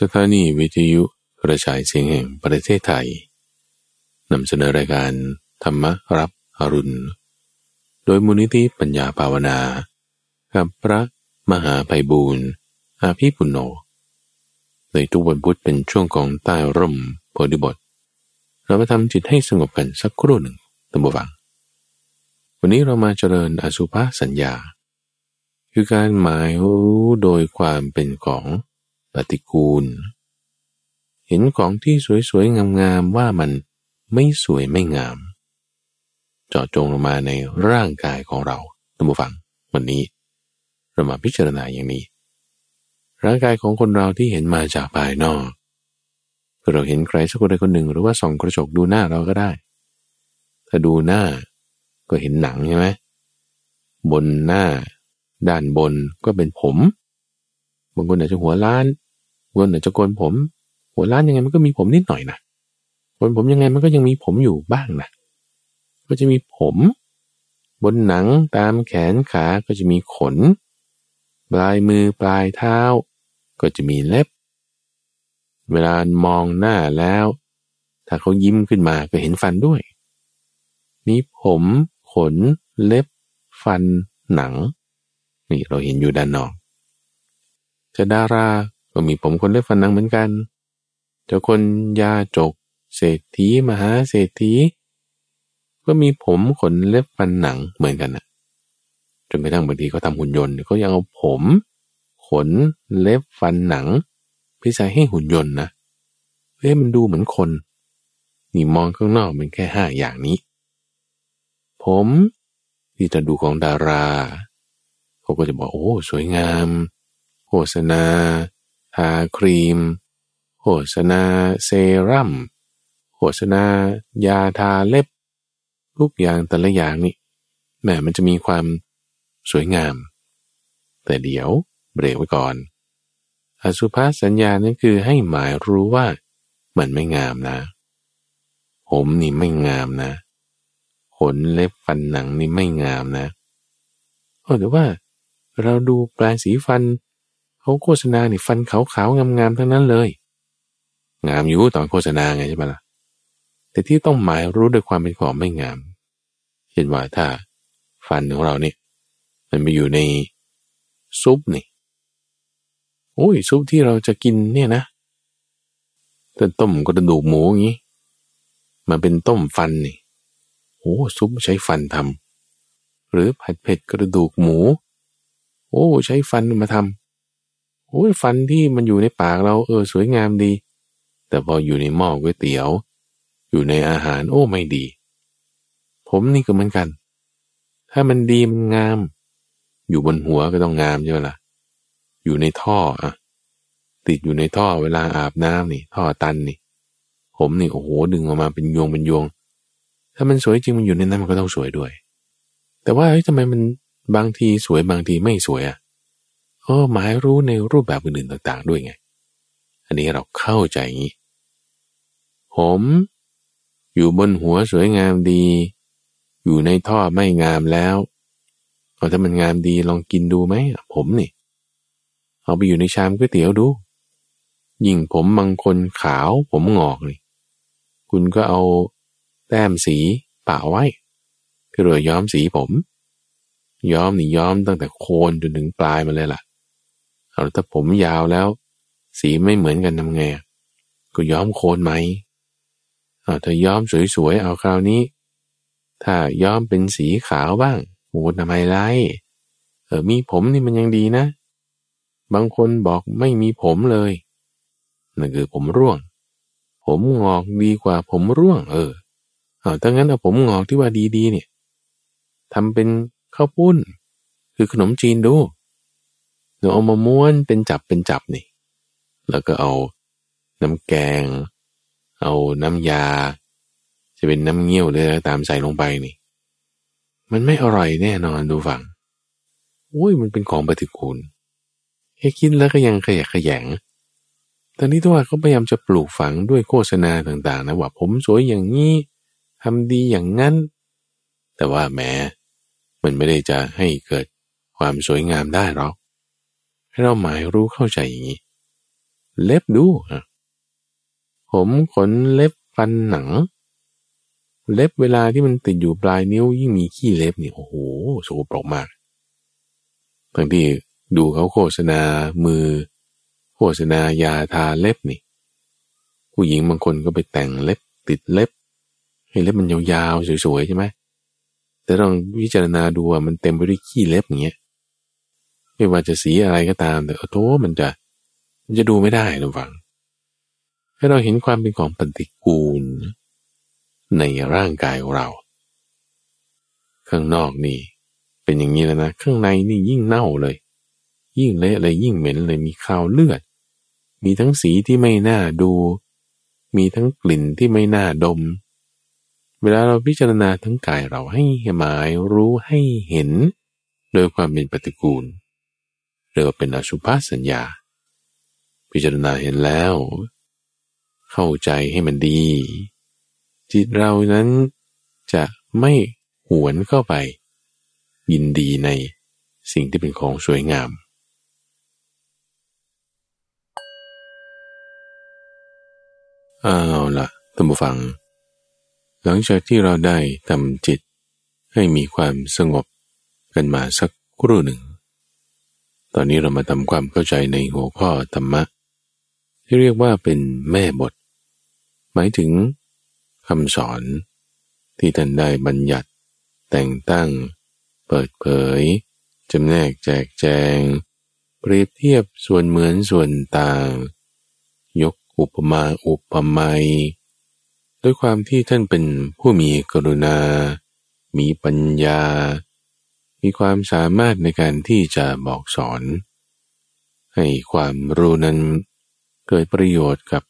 สถานีวิทยุกระจายเสียงแห่งประเทศไทยนำเสนอรายการธรรมรับอรุณ โดยมูลนิธิปัญญาภาวนากับพระมหาไพบูรณ์อาภีปุณโญในทุกวันพุธเป็นช่วงของใต้ร่มโพธิบท เรามาทำจิตให้สงบกันสักครู่หนึ่งตั้งบวัง วันนี้เรามาเจริญอสุภาสัญญา คือการหมายรู้โดยความเป็นของ ฏิกูล เห็นของที่สวยๆ งามๆ ว่ามันไม่สวยไม่งาม เจาะจงลงมาในร่างกายของเราตัมบูฟัง วันนี้ เรามาพิจารณาอย่างนี้ ร่างกายของคนเราที่เห็นมาจากภายนอกเราเห็นใครสักคนใดคนหนึ่ง หรือว่าส่องกระจกดูหน้าเราก็ได้ ถ้าดูหน้าก็เห็นหนังใช่ไหมบนหน้า ด้านบนก็เป็นผมบางคนอาจจะหัวล้าน คนอาจจะโกนผม หัวล้านยังไงมันก็มีผมนิดหน่อยนะโกนผมยังไงมันก็ยังมีผมอยู่บ้างนะก็จะมีผม บนหนังตามแขนขาก็จะมีขน ปลายมือปลายเท้า ก็จะมีเล็บ เวลามองหน้าแล้ว ถ้าเขายิ้มขึ้นมาก็เห็นฟันด้วย มีผมขน เล็บ ฟัน หนัง นี่เราเห็นอยู่ด้านนอกจะดารา ก็มีผมคนเล็บฟันนังเหมือนกันจะคนยาจก เศรษฐีมหาเศรษฐีก็มีผมขนเล็บฟันหนังเหมือนกันนะจนกระทั่งบางทีเขาทำหุ่นยนต์เขายังเอาผม ขนเล็บฟันหนังไปใส่ให้หุ่นยนต์นะเฮ้มันดูเหมือนคน นี่มองข้างนอกเป็นแค่ห้าอย่างนี้ ผมที่จะดูของดารา เขาก็จะบอกโอ้ สวยงาม โฆษณา ทาครีม โฆษณาเซรั่ม โฆษณายาทาเล็บ ทุกอย่างแต่ละอย่างนี่แม่มันจะมีความสวยงาม แต่เดี๋ยวเบรกไว้ก่อน อสุภาสัญญานั่นคือให้หมายรู้ว่ามันไม่งามนะ ผมนี่ไม่งามนะ ขนเล็บฟันหนังนี่ไม่งามนะโอ้แต่ว่าเราดูแปลงสีฟันเขาโฆษณาเนี่ฟันขาวๆงามๆทั้งนั้นเลย งามอยู่ตอนโฆษณาไงใช่ไหมล่ะแต่ที่ต้องหมายรู้ด้วยความเป็นของไม่งามเห็นว่าถ้าฟันของเราเนี่ยมันไปอยู่ในซุปนี่โอ้ยซุปที่เราจะกินเนี่ยนะต้นต้มกระดูกหมูอย่างนี้มาเป็นต้มฟันนี่โอ้ซุปใช้ฟันทำหรือผัดเผ็ดกระดูกหมู โอ้ใช้ฟันมาทำ โอ้ยฟันที่มันอยู่ในปากเราเออสวยงามดี แต่พออยู่ในหม้อก๋วยเตี๋ยว อยู่ในอาหารโอ้ไม่ดี ผมนี่ก็เหมือนกัน ถ้ามันดีมันงาม อยู่บนหัวก็ต้องงามใช่ไหมล่ะ อยู่ในท่ออะติดอยู่ในท่อเวลาอาบน้ำนี่ ท่อตันนี่ ผมนี่โอ้โหดึงออกมาเป็นยวงเป็นยวง ถ้ามันสวยจริงมันอยู่ในนั้นมันก็ต้องสวยด้วย แต่ว่าเฮ้ยทำไมมันบางทีสวยบางทีไม่สวยอะ ก็หมายรู้ในรูปแบบอื่นๆต่าง ๆ ด้วยไง อันนี้เราเข้าใจงี้ ผม อยู่บนหัวสวยงามดี อยู่ในท่อไม่งามแล้วเอาถ้ามันงามดีลองกินดูไหมผมนี่ เอาไปอยู่ในชามก๋วยเตี๋ยวดู ยิ่งผมบางคนขาวผมงอกนี่ คุณก็เอาแต้มสีป่าไว้เพื่อย้อมสีผม ย้อมนี่ย้อมตั้งแต่โคนจนถึงปลายมาเลยล่ะ เอาถ้าผมยาวแล้ว สีไม่เหมือนกันทำไงก็ย้อมโคนไหมเอาถ้าย้อมสวยๆเอาคราวนี้ ถ้าย้อมเป็นสีขาวบ้างโอ้ทำไมไล่เออมีผมนี่มันยังดีนะ บางคนบอกไม่มีผมเลยนั่นคือผมร่วง ผมงอกดีกว่าผมร่วง เออเอาถ้างั้นเอาผมงอกที่ว่าดีๆเนี่ยทำเป็นข้าวปุ้น คือขนมจีนดู เราเอามาม้วนเป็นจับเป็นจับนี่ แล้วก็เอาน้ำแกง เอาน้ำยา จะเป็นน้ำเงี้ยวเลยตามใส่ลงไปนี่ มันไม่อร่อยแน่นอนดูฝังโอ้ยมันเป็นของปฏิกูลแค่คิดแล้วก็ยังขยะขยงตอนนี้ตัวเขาพยายามจะปลูกฝังด้วยโฆษณาต่างๆ นะว่าผมสวยอย่างนี้ทำดีอย่างนั้น แต่ว่าแม้มันไม่ได้จะให้เกิดความสวยงามได้หรอก ให้เราหมายรู้เข้าใจอย่างนี้ เล็บดูผมขนเล็บฟันหนัง เล็บเวลาที่มันติดอยู่ปลายนิ้วยิ่งมีขี้เล็บเนี่ยโอ้โหสกปรกมากบางทีดูเขาโฆษณามือ โฆษณายาทาเล็บนี่ ผู้หญิงบางคนก็ไปแต่งเล็บติดเล็บ ให้เล็บมันยาวๆสวยๆใช่ไหมแต่ลองวิจารณาดูว่ามันเต็มไปด้วยขี้เล็บอย่างเงี้ย ไม่ว่าจะสีอะไรก็ตามแต่โอ้มันจะมันจะดูไม่ได้นะฟัง ให้เราเห็นความเป็นของปฏิกูล ในร่างกายของเรา ข้างนอกนี่ เป็นอย่างนี้แล้วนะ ข้างในนี่ยิ่งเน่าเลย ยิ่งเละเลยยิ่งเหม็นเลยมีคาวเลือด มีทั้งสีที่ไม่น่าดู มีทั้งกลิ่นที่ไม่น่าดม เวลาเราพิจารณาทั้งกายเราให้หมายรู้ให้เห็น โดยความเป็นปฏิกูล เรียกว่าเป็นอสุภาสัญญา พิจารณาเห็นแล้ว เข้าใจให้มันดี จิตเรานั้นจะไม่หวนเข้าไป ยินดีในสิ่งที่เป็นของสวยงามเอาละท่านผู้ฟัง หลังจากที่เราได้ทำจิตให้มีความสงบกันมาสักครู่หนึ่ง ตอนนี้เรามาทำความเข้าใจในหัวข้อธรรมะ ที่เรียกว่าเป็นแม่บท หมายถึงคำสอน ที่ท่านได้บัญญัติ แต่งตั้ง เปิดเผยจำแนกแจกแจง เปรียบเทียบส่วนเหมือนส่วนต่าง ยกอุปมาอุปไมยด้วยความที่ท่านเป็นผู้มีกรุณา มีปัญญา มีความสามารถในการที่จะบอกสอน ให้ความรู้นั้นเกิดประโยชน์กับ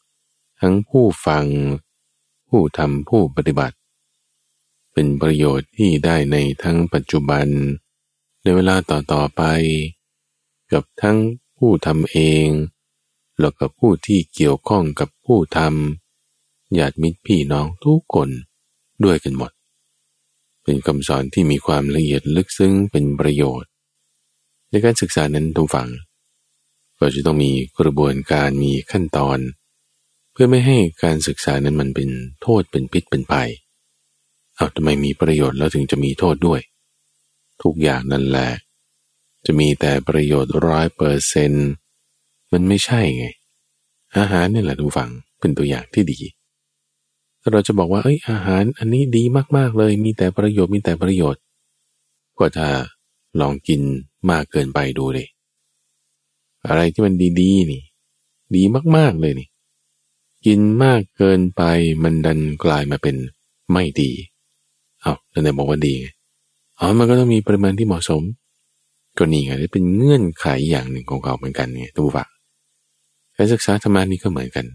ทั้งผู้ฟัง ผู้ทำผู้ปฏิบัติ เป็นประโยชน์ที่ได้ในทั้งปัจจุบัน ในเวลาต่อๆไป กับทั้งผู้ทำเอง แล้วกับผู้ที่เกี่ยวข้องกับผู้ทำญาติมิตรพี่น้องทุกคนด้วยกันหมด เป็นคำสอนที่มีความละเอียดลึกซึ้งเป็นประโยชน์ ในการศึกษานั้นทุกฝัง ก็จะต้องมีกระบวนการมีขั้นตอน เพื่อไม่ให้การศึกษานั้นมันเป็นโทษเป็นพิษเป็นภัยเอาทำไมมีประโยชน์แล้วถึงจะมีโทษด้วย ทุกอย่างนั่นแหละ จะมีแต่ประโยชน์ร้อยเปอร์เซนมันไม่ใช่ไง อาหารนี่แหละทุกฝังเป็นตัวอย่างที่ดี ถ้าเราจะบอกว่าเอ้ยอาหารอันนี้ดีมากๆเลย มีแต่ประโยชน์มีแต่ประโยชน์ ก็ถ้าลองกินมากเกินไปดูเลยอะไรที่มันดีๆนี่ ดีมากๆเลยนี่ กินมากเกินไปมันดันกลายมาเป็นไม่ดีเอาแล้วไหนบอกว่าดีไงอ๋อมันก็ต้องมีปริมาณที่เหมาะสม ก็นี่ไงเป็นเงื่อนไขอย่างหนึ่งของเขาเหมือนกันไงทุกฝังการศึกษาธรรมานี่ก็เหมือนกัน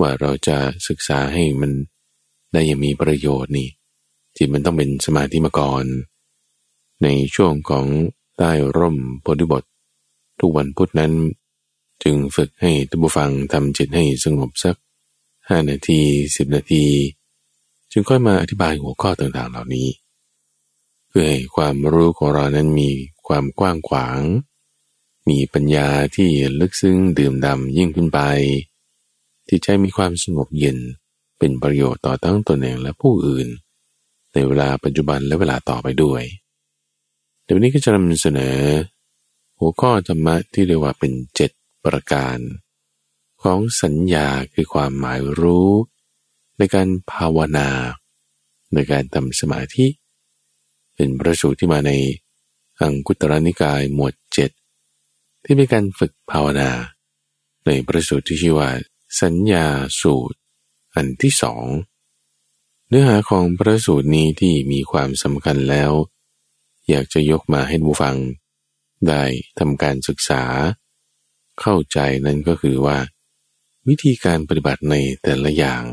ว่าเราจะศึกษาให้มันได้อย่างมีประโยชน์นี่จิตมันต้องเป็นสมาธิมาก่อน ในช่วงของใต้ร่มโพธิบท ทุกวันพุธนั้น จึงฝึกให้ท่านผู้ฟังทำจิตให้สงบสักห้านาทีสิบนาที จึงค่อยมาอธิบายหัวข้อต่างๆเหล่านี้ เพื่อให้ความรู้ของเรานั้นมีความกว้างขวาง มีปัญญาที่ลึกซึ้งดื่มดำยิ่งขึ้นไป ที่ใจมีความสงบเย็น เป็นประโยชน์ต่อทั้งตนเองและผู้อื่น ในเวลาปัจจุบันและเวลาต่อไปด้วยเดี๋ยวนี้ก็จะนำเสนอ หัวข้อธรรมะที่เรียกว่าเป็นเจ็ดประการ ของสัญญาคือความหมายรู้ ในการภาวนา ในการทำสมาธิ เป็นประสูตรที่มาในอังคุตรนิกายหมวดเจ็ดที่เป็นการฝึกภาวนา ในประสูตรที่ชื่อว่า สัญญาสูตร อันที่สองเนื้อหาของประสูตรนี้ที่มีความสำคัญแล้ว อยากจะยกมาให้บูฟัง ได้ทำการศึกษา เข้าใจนั้นก็คือว่า วิธีการปฏิบัติในแต่ละอย่าง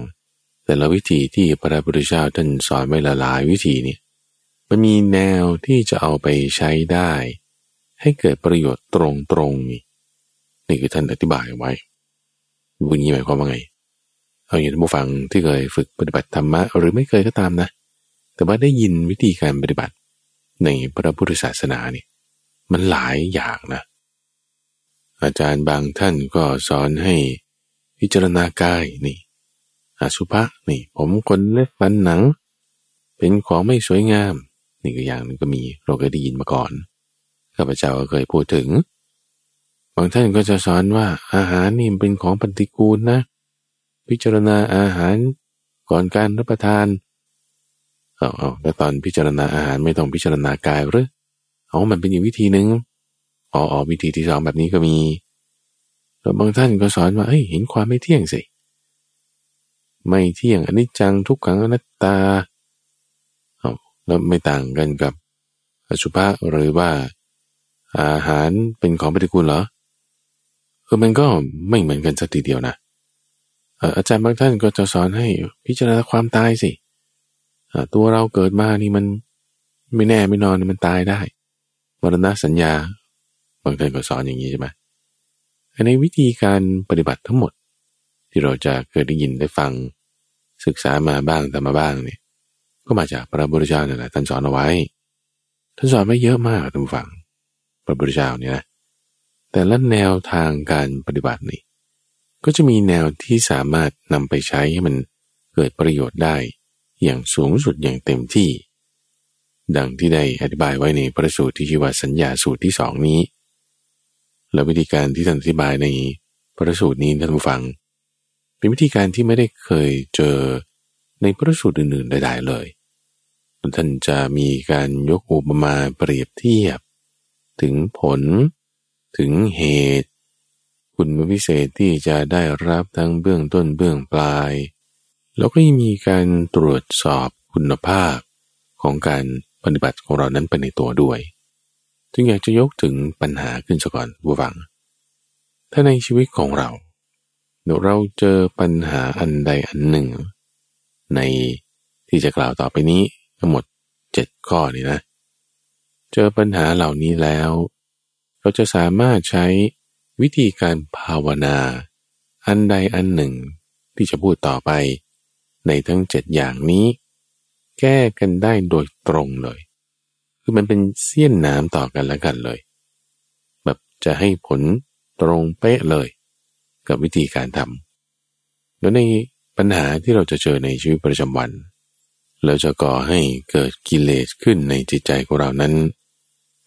แต่ละวิธีที่พระพุทธเจ้าท่านสอนไว้ละลายวิธีนี้มันมีแนวที่จะเอาไปใช้ได้ ให้เกิดประโยชน์ตรงตรงนี่นี่คือท่านอธิบายไว้ วันนี้หมายความว่าไง เอาอย่างท่านผู้ฟังที่เคยฝึกปฏิบัติธรรมะหรือไม่เคยก็ตามนะ แต่ว่าได้ยินวิธีการปฏิบัติในพระพุทธศาสนาเนี่ยมันหลายอย่างนะ อาจารย์บางท่านก็สอนให้พิจารณากายนี่อสุภะนี่ ผมคนเล็บฟันหนัง เป็นของไม่สวยงาม นี่ก็อย่างนึงก็มีเราเคยได้ยินมาก่อนข้าพเจ้าก็เคยพูดถึง บางท่านก็จะสอนว่าอาหารนี่เป็นของปฏิกูลนะ พิจารณาอาหารก่อนการรับประทานเอาเอาแล้วตอนพิจารณาอาหารไม่ต้องพิจารณากายหรือเอามันเป็นอีกวิธีหนึ่งอ๋อวิธีที่สองแบบนี้ก็มีแล้วบางท่านก็สอนว่าเอ้ยเห็นความไม่เที่ยงสิ ไม่เที่ยงอนิจจังทุกขังอนัตตาเอาแล้วไม่ต่างกันกับอสุภะหรือว่าอาหารเป็นของปฏิกูลเหรอ เออมันก็ไม่เหมือนกันสักทีเดียวนะอาจารย์บางท่านก็จะสอนให้พิจารณาความตายสิตัวเราเกิดมานี่มันไม่แน่ไม่นอนมันตายได้มรณะสัญญา บางท่านก็สอนอย่างนี้ใช่ไหมในวิธีการปฏิบัติทั้งหมด ที่เราจะเคยได้ยินได้ฟัง ศึกษามาบ้างแต่มาบ้างเนี่ย ก็มาจากพระบุตรเจ้าเนี่แหละท่านสอนเอาไว้ท่านสอนไม่เยอะมากท่านฟังพระพุทธเจ้าเนี่ยนะ แต่ละแนวทางการปฏิบัตินี่ก็จะมีแนวที่สามารถนำไปใช้ให้มันเกิดประโยชน์ได้ อย่างสูงสุดอย่างเต็มที่ ดังที่ได้อธิบายไว้ในพระสูตรที่ชื่อว่าสัญญาสูตรที่สองนี้ และวิธีการที่ท่านอธิบายในพระสูตรนี้ท่านผู้ฟัง เป็นวิธีการที่ไม่ได้เคยเจอในพระสูตรอื่นๆใดๆเลยท่านจะมีการยกอุปมาเปรียบเทียบ ถึงผล ถึงเหตุ คุณวิเศษที่จะได้รับทั้งเบื้องต้นเบื้องปลาย แล้วก็ยังมีการตรวจสอบคุณภาพของการปฏิบัติของเรานั้นไปในตัวด้วยจึงอยากจะยกถึงปัญหาขึ้นซะก่อนบูฟัง ถ้าในชีวิตของเราเราเจอปัญหาอันใดอันหนึ่ง ในที่จะกล่าวต่อไปนี้ทั้งหมดเจ็ดข้อนี่นะ เจอปัญหาเหล่านี้แล้ว เราจะสามารถใช้วิธีการภาวนา อันใดอันหนึ่งที่จะพูดต่อไป ในทั้งเจ็ดอย่างนี้ แก้กันได้โดยตรงเลย คือมันเป็นเสี้ยนน้ำต่อกันแล้วกันเลย แบบจะให้ผลตรงเป๊ะเลย กับวิธีการทำแล้วในปัญหาที่เราจะเจอในชีวิตประจำวัน เราจะก่อให้เกิดกิเลสขึ้นในจิตใจของเรานั้น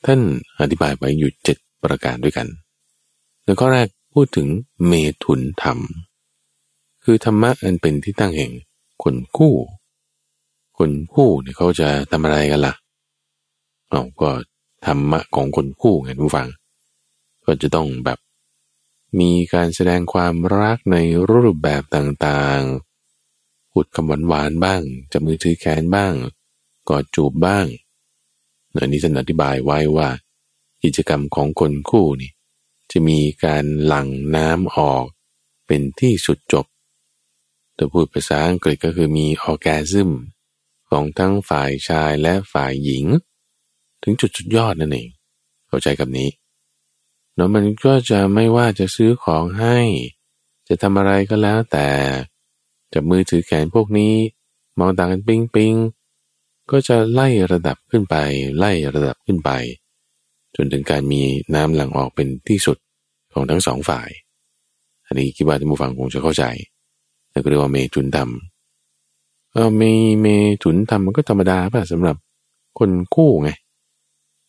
ท่านอธิบายไว้อยู่เจ็ด ประการด้วยกันแล้วก็แรกพูดถึงเมถุนธรรม คือธรรมะอันเป็นที่ตั้งแห่งคนคู่ คนคู่เนี่ยเขาจะทำอะไรกันละ่ะเอาก็ธรรมะของคนคู่ไงทุกฟัง ก็จะต้องแบบมีการแสดงความรักในรูปแบบต่างๆ พูดคำหวานๆบ้างจับมือถือแขนบ้าง กอดจูบบ้างอันนี้ท่านอธิบายไว้ว่า กิจกรรมของคนคู่นี่จะมีการหลั่งน้ำออกเป็นที่สุดจบแต่พูดภาษาอังกฤษก็คือมีออแกซึมของทั้งฝ่ายชายและฝ่ายหญิง ถึงจุดจุดยอดนั่นเอง เข้าใจกับนี้แล้วมันก็จะไม่ว่าจะซื้อของให้ จะทำอะไรก็แล้วแต่จับมือถือแขนพวกนี้ มองต่างกันปิ๊งปิ๊งก็จะไล่ระดับขึ้นไป ไล่ระดับขึ้นไป จนถึงการมีน้ำหลั่งออกเป็นที่สุดของทั้งสองฝ่าย อันนี้คิดว่าท่านผู้ฟังคงจะเข้าใจนั่นก็เรียกว่าเมถุนธรรมเออเมเมถุนธรรมมันก็ธรรมดาป่ะสำหรับคนคู่ไง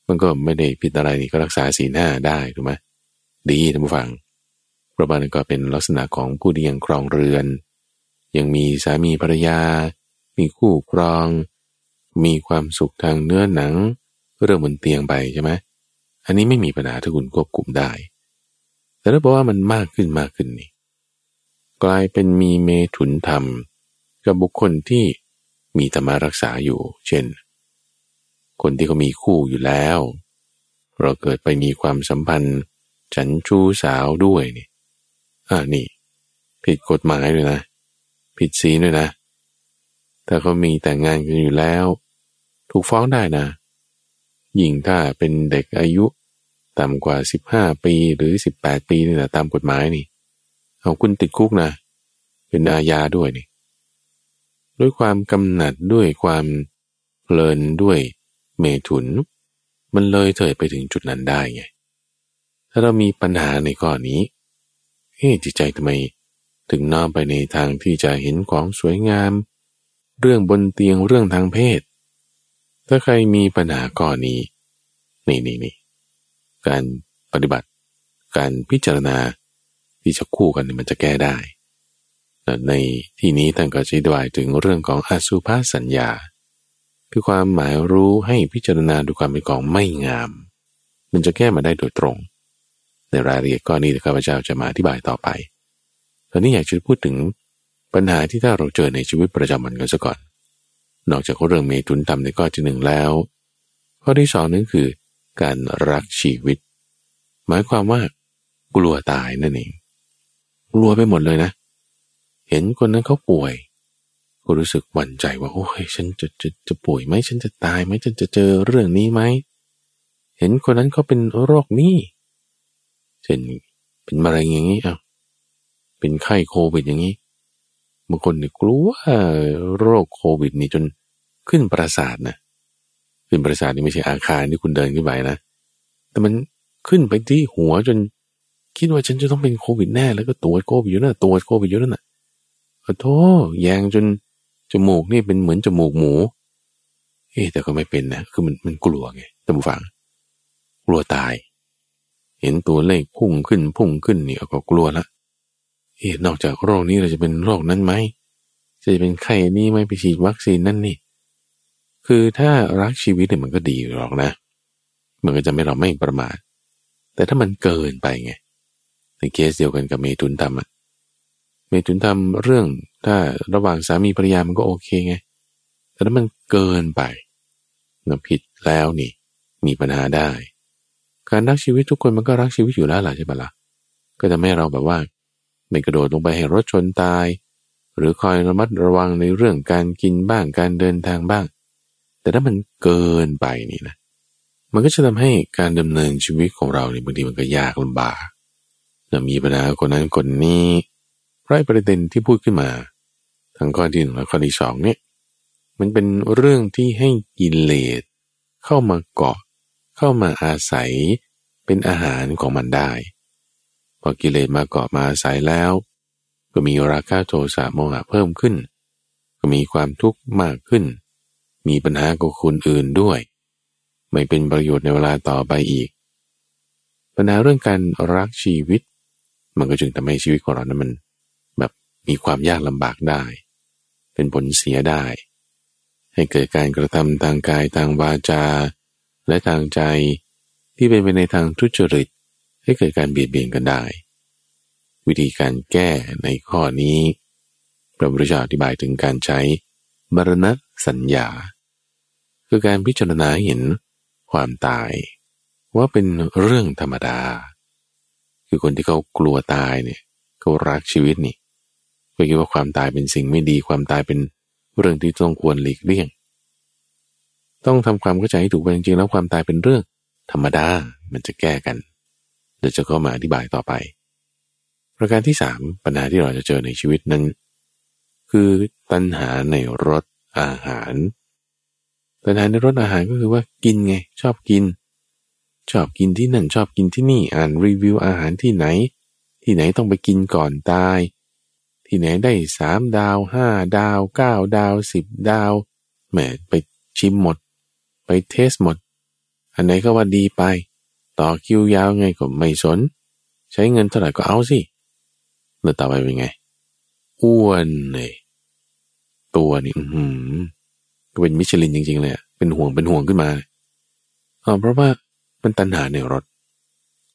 มันก็ไม่ได้ผิดอะไรนี่ก็รักษาสีหน้าได้ถูกไหมดีท่านผู้ฟังประมาณก็เป็นลักษณะของผู้ที่ยังครองเรือน ยังมีสามีภรรยา มีคู่ครอง มีความสุขทางเนื้อหนัง เรื่องบนเตียงไปใช่ไหม อันนี้ไม่มีปัญหาถ้าคุณควบคุมได้ แต่ถ้าบอกว่ามันมากขึ้นมากขึ้นนี่กลายเป็นมีเมถุนธรรม กับบุคคลที่มีธรรมารักษาอยู่ เช่น คนที่เขามีคู่อยู่แล้ว เราเกิดไปมีความสัมพันธ์ ฉันชู้สาวด้วยนี่อ่านี่ ผิดกฎหมายด้วยนะ ผิดศีลด้วยนะ ถ้าเขามีแต่งงานกันอยู่แล้ว ถูกฟ้องได้นะ ยิ่งถ้าเป็นเด็กอายุต่ำกว่าสิบห้าปีหรือสิบแปดปีนี่แหละตามกฎหมายนี่ เอาคุณติดคุกนะ เป็นอาญาด้วยนี่ ด้วยความกำหนัดด้วยความเพลินด้วยเมถุน มันเลยเถิดไปถึงจุดนั้นได้ไง ถ้าเรามีปัญหาในข้อนี้เฮ้จิตใจทำไมถึงน้อมไปในทางที่จะเห็นของสวยงาม เรื่องบนเตียงเรื่องทางเพศ ถ้าใครมีปัญหาข้อนี้ นี่นี่นี่การปฏิบัติ การพิจารณาที่จะคู่กันมันจะแก้ได้ ในที่นี้ท่านก็ชี้ดวยถึงเรื่องของอสุภาสัญญา คือความหมายรู้ให้พิจารณาดูความเป็นของไม่งาม มันจะแก้มาได้โดยตรง ในรายละเอียดก้อนนี้ข้าพเจ้าจะมาอธิบายต่อไปตอนนี้อยากจะพูดถึงปัญหาที่ถ้าเราเจอในชีวิตประจำวันกันซะก่อน นอกจากเรื่องเมตุนทำในข้อที่หนึ่งแล้ว ข้อที่สองนั้นคือ การรักชีวิต หมายความว่ากลัวตายนั่นเองกลัวไปหมดเลยนะ เห็นคนนั้นเขาป่วยก็รู้สึกหวั่นใจว่าโอ้ยฉันจะจะจะป่วยไหมฉันจะตายไหมฉันจะเจอเรื่องนี้ไหมเห็นคนนั้นเขาเป็นโรคนี้เช่นเป็นมะเร็งอย่างนี้อะเป็นไข้โควิดอย่างนี้ บางคนเนี่ยกลัวโรคโควิดนี่จนขึ้นประสาทนะขึ้นประสาทนี่ไม่ใช่อาคารที่คุณเดินขึ้นไปนะ แต่มันขึ้นไปที่หัวจน คิดว่าฉันจะต้องเป็นโควิดแน่ แล้วก็ตรวจโควิดอยู่นั่นตรวจโควิดอยู่นั่นน่ะขอโทษแยงจนจมูกนี่เป็นเหมือนจมูกหมู เอ๊แต่ก็ไม่เป็นนะ คือมันมันกลัวไงท่านผู้ฟัง กลัวตาย เห็นตัวเลขพุ่งขึ้นพุ่งขึ้นนี่ก็กลัวละ เอ๊นอกจากโรคนี้เราจะเป็นโรคนั้นไหมจะเป็นไข้นี้ไหมไปฉีดวัคซีนนั่นนี่ คือถ้ารักชีวิตเนี่ยมันก็ดีหรอกนะ มันก็จะไม่เราไม่ประมาท แต่ถ้ามันเกินไปไง ในเคสเดียวกันกับเมตุนธรรมเมตุนธรรมเรื่องถ้าระหว่างสามีภรรยามันก็โอเคไง แต่ถ้ามันเกินไปนะผิดแล้วนี่มีปัญหาได้ การรักชีวิตทุกคนมันก็รักชีวิตอยู่แล้วล่ะใช่ปะละ่ะก็จะไม่เราแบบว่า ไม่กระโดดลงไปให้รถชนตาย หรือคอยระมัดระวังในเรื่องการกินบ้างการเดินทางบ้าง แต่ถ้ามันเกินไปนี่นะ มันก็จะทำให้การดำเนินชีวิตของเราเนี่ยบางทีมันก็ยากลำบากจะมีปัญหาคนนั้นคนนี้ไรประเด็นที่พูดขึ้นมา ทั้งข้อที่หนึ่งและข้อที่สองเนี่ยมันเป็นเรื่องที่ให้กิเลสเข้ามาเกาะ เข้ามาอาศัยเป็นอาหารของมันได้ พอกิเลสมาเกาะมาอาศัยแล้ว ก็มีราคะโทสะโมหะเพิ่มขึ้น ก็มีความทุกข์มากขึ้น มีปัญหากับคนอื่นด้วย ไม่เป็นประโยชน์ในเวลาต่อไปอีก ปัญหาเรื่องการรักชีวิต มันก็จึงทำให้ชีวิตของเรานั้นมันแบบมีความยากลำบากได้ เป็นผลเสียได้ ให้เกิดการกระทำทางกายทางวาจา และทางใจที่เป็นไปในทางทุจริต ให้เกิดการเบียดเบียนกันได้ วิธีการแก้ในข้อนี้ พระพุทธเจ้าอธิบายถึงการใช้มรณะสัญญา คือการพิจารณาเห็นความตาย ว่าเป็นเรื่องธรรมดา คือคนที่เขากลัวตายเนี่ยเขารักชีวิตนี่คิดว่าความตายเป็นสิ่งไม่ดีความตายเป็นเรื่องที่ต้องควรหลีกเลี่ยง ต้องทำความเข้าใจให้ถูกไปจริงๆแล้วความตายเป็นเรื่องธรรมดามันจะแก้กัน เดี๋ยวจะเข้ามาอธิบายต่อไป ประการที่สามปัญหาที่เราจะเจอในชีวิตนั้น คือตัณหาในรสอาหาร ตัณหาในรสอาหารก็คือว่ากินไง ชอบกิน ชอบกินที่นั่นชอบกินที่นี่อ่านรีวิวอาหารที่ไหน ที่ไหนต้องไปกินก่อนตาย ที่ไหนได้สามดาวห้าดาวเก้าดาวสิบดาวแหมไปชิมหมด ไปเทสหมด อันไหนก็ว่าดีไป ต่อคิวยาวไงก็ไม่สน ใช้เงินเท่าไหร่ก็เอาสิแล้วต่อไปเป็นไง อ้วนเลยตัวนี่อืมก็เป็นมิชลินจริงๆเลยเป็นห่วงเป็นห่วงขึ้นมาเพราะว่ามันตัณหาในรส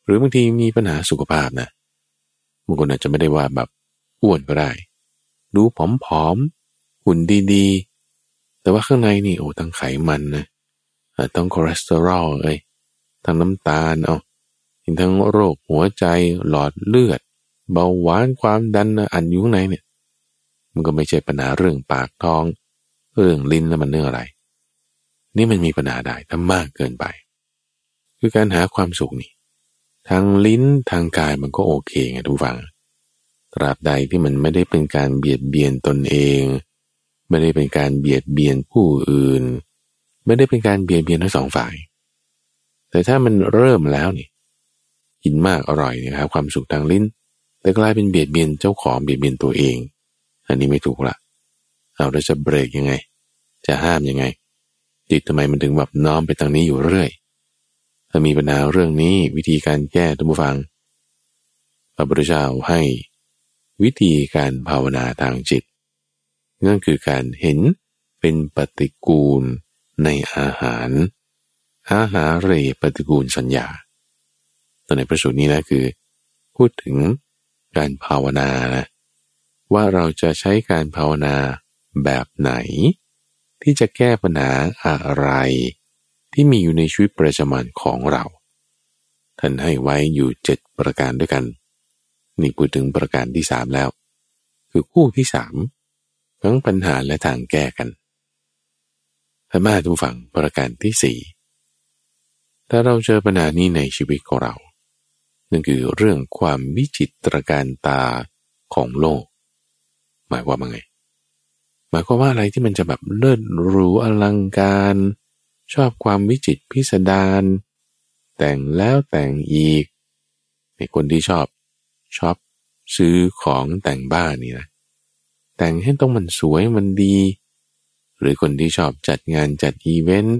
หรือบางทีมีปัญหาสุขภาพนะบางคนอาจจะไม่ได้ว่าแบบอ้วนก็ได้ ดูผอมๆหุ่นดีๆ แต่ว่าข้างในนี่โอ้ทั้งไขมันนะทั้งคอเลสเตอรอลเอ้ย ทั้งน้ำตาลเอาทั้งโรคหัวใจหลอดเลือด เบาหวานความดันอันยู่ข้างในเนี่ย มันก็ไม่ใช่ปัญหาเรื่องปากท้อง เรื่องลิ้นแล้วมันเรื่องอะไร นี่มันมีปัญหาได้ถ้ามากเกินไป คือการหาความสุขนี่ทางลิ้นทางกายมันก็โอเคไงทุกฝัง ตราบใดที่มันไม่ได้เป็นการเบียดเบียนตนเอง ไม่ได้เป็นการเบียดเบียนผู้อื่น ไม่ได้เป็นการเบียดเบียนทั้งสองฝ่าย แต่ถ้ามันเริ่มแล้วนี่กินมากอร่อยนะครับความสุขทางลิ้น แต่กลายเป็นเบียดเบียนเจ้าของเบียดเบียนตัวเอง อันนี้ไม่ถูกละเอาเราจะเบรกยังไง จะห้ามยังไงจิตทำไมมันถึงแบบน้อมไปทางนี้อยู่เรื่อย ถ้ามีปัญหาเรื่องนี้วิธีการแก้ท่านผู้ฟังพระพุทธเจ้าให้วิธีการภาวนาทางจิต นั่นคือการเห็นเป็นปฏิกูลในอาหาร อาหารเรปฏิกูลสัญญาตอนในประสูตรนี้นะคือ พูดถึงการภาวนานะว่าเราจะใช้การภาวนาแบบไหน ที่จะแก้ปัญหาอะไร ที่มีอยู่ในชีวิตประจำวันของเรา ท่านให้ไว้อยู่เจ็ดประการด้วยกัน นี่พูดถึงประการที่สามแล้ว คือคู่ที่สามทั้งปัญหาและทางแก้กันธรรมาทุกฝั่งประการที่สี่ ถ้าเราเจอปัญหานี้ในชีวิตของเรานั่นคือเรื่องความวิจิตรการตาของโลก หมายความว่าไง หมายความว่าอะไรที่มันจะแบบเลิศหรูอลังการ ชอบความวิจิตพิสดารแต่งแล้วแต่งอีกในคนที่ชอบชอบซื้อของแต่งบ้านนี่นะแต่งให้ต้องมันสวยมันดี หรือคนที่ชอบจัดงานจัดอีเวนต์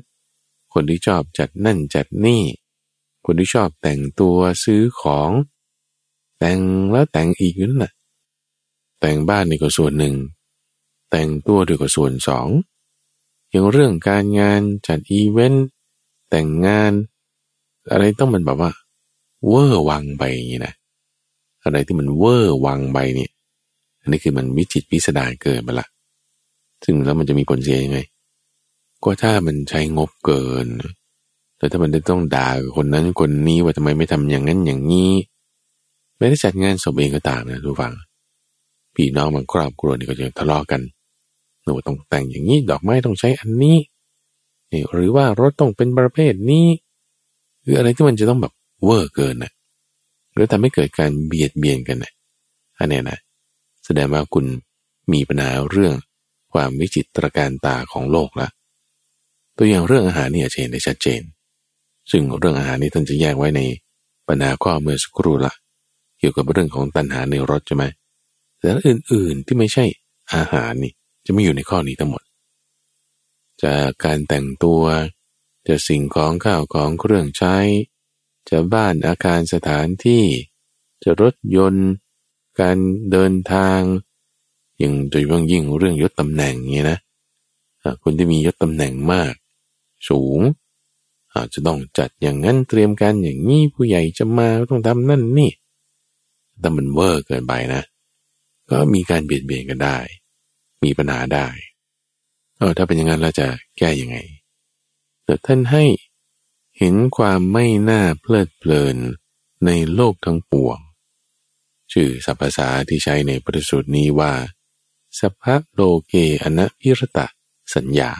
คนที่ชอบจัดนั่นจัดนี่ คนที่ชอบแต่งตัวซื้อของ แต่งแล้วแต่งอีกนั่นแหละแต่งบ้านนี่ก็ส่วนหนึ่ง แต่งตัวด้วยก็ส่วนสองอย่างเรื่องการงานจัดอีเวนต์แต่งงาน อะไรต้องมันแบบว่า เวอร์วังไปอย่างนี้นะอะไรที่มันเวอร์วังไปเนี่ยอันนี้คือมันวิจิตพิสดารเกินไปละซึ่งแล้วมันจะมีผลเสียยังไง ก็ถ้ามันใช้งบเกิน แต่ถ้ามันได้ต้องด่าคนนั้นคนนี้ว่าทำไมไม่ทำอย่างนั้นอย่างนี้ ไม่ได้จัดงานศพเองก็ตามนะทุกฝังพี่น้องมันครอบครัวนี่ก็จะทะเลาะกันหนูต้องแต่งอย่างนี้ดอกไม้ต้องใช้อันนี้นี่หรือว่ารถต้องเป็นประเภทนี้หรืออะไรที่มันจะต้องแบบเวอร์เกินนะหรือทำให้เกิดการเบียดเบียนกันนะอันนี้นะแสดงว่าคุณมีปัญหาเรื่องความวิจิตรการตาของโลกละ ตัวอย่างเรื่องอาหารนี่จะเห็นได้ชัดเจน ซึ่งเรื่องอาหารนี้ท่านจะแยกไว้ในปัญหาข้อเมื่อสักครู่ละเกี่ยวกับเรื่องของตัณหาในรสใช่ไหมแต่อื่นๆที่ไม่ใช่อาหารนี่จะไม่อยู่ในข้อนี้ทั้งหมด จากการแต่งตัว จะสิ่งของข้าวของเครื่องใช้ จะบ้านอาคารสถานที่ จะรถยนต์ การเดินทางอย่งโดยเฉพาะยิ่งเรื่องยศตำแหน่งเงี้ยนะคนที่มียศตำแหน่งมาก สูง อาจจะต้องจัดอย่างนั้นเตรียมการอย่างนี้ผู้ใหญ่จะมาต้องทำนั่นนี่แต่มันเวอร์เกินไปนะ ก็มีการเบียดเบียนกันได้ มีปัญหาได้เออถ้าเป็นอย่างนั้นเราจะแก้ยังไงแต่ท่านให้เห็นความไม่น่าเพลิดเพลินในโลกทั้งปวง ชื่อสัพภาษาที่ใช้ในพระสูตรนี้ว่า สัพพะโลเกอนะพิรตะสัญญา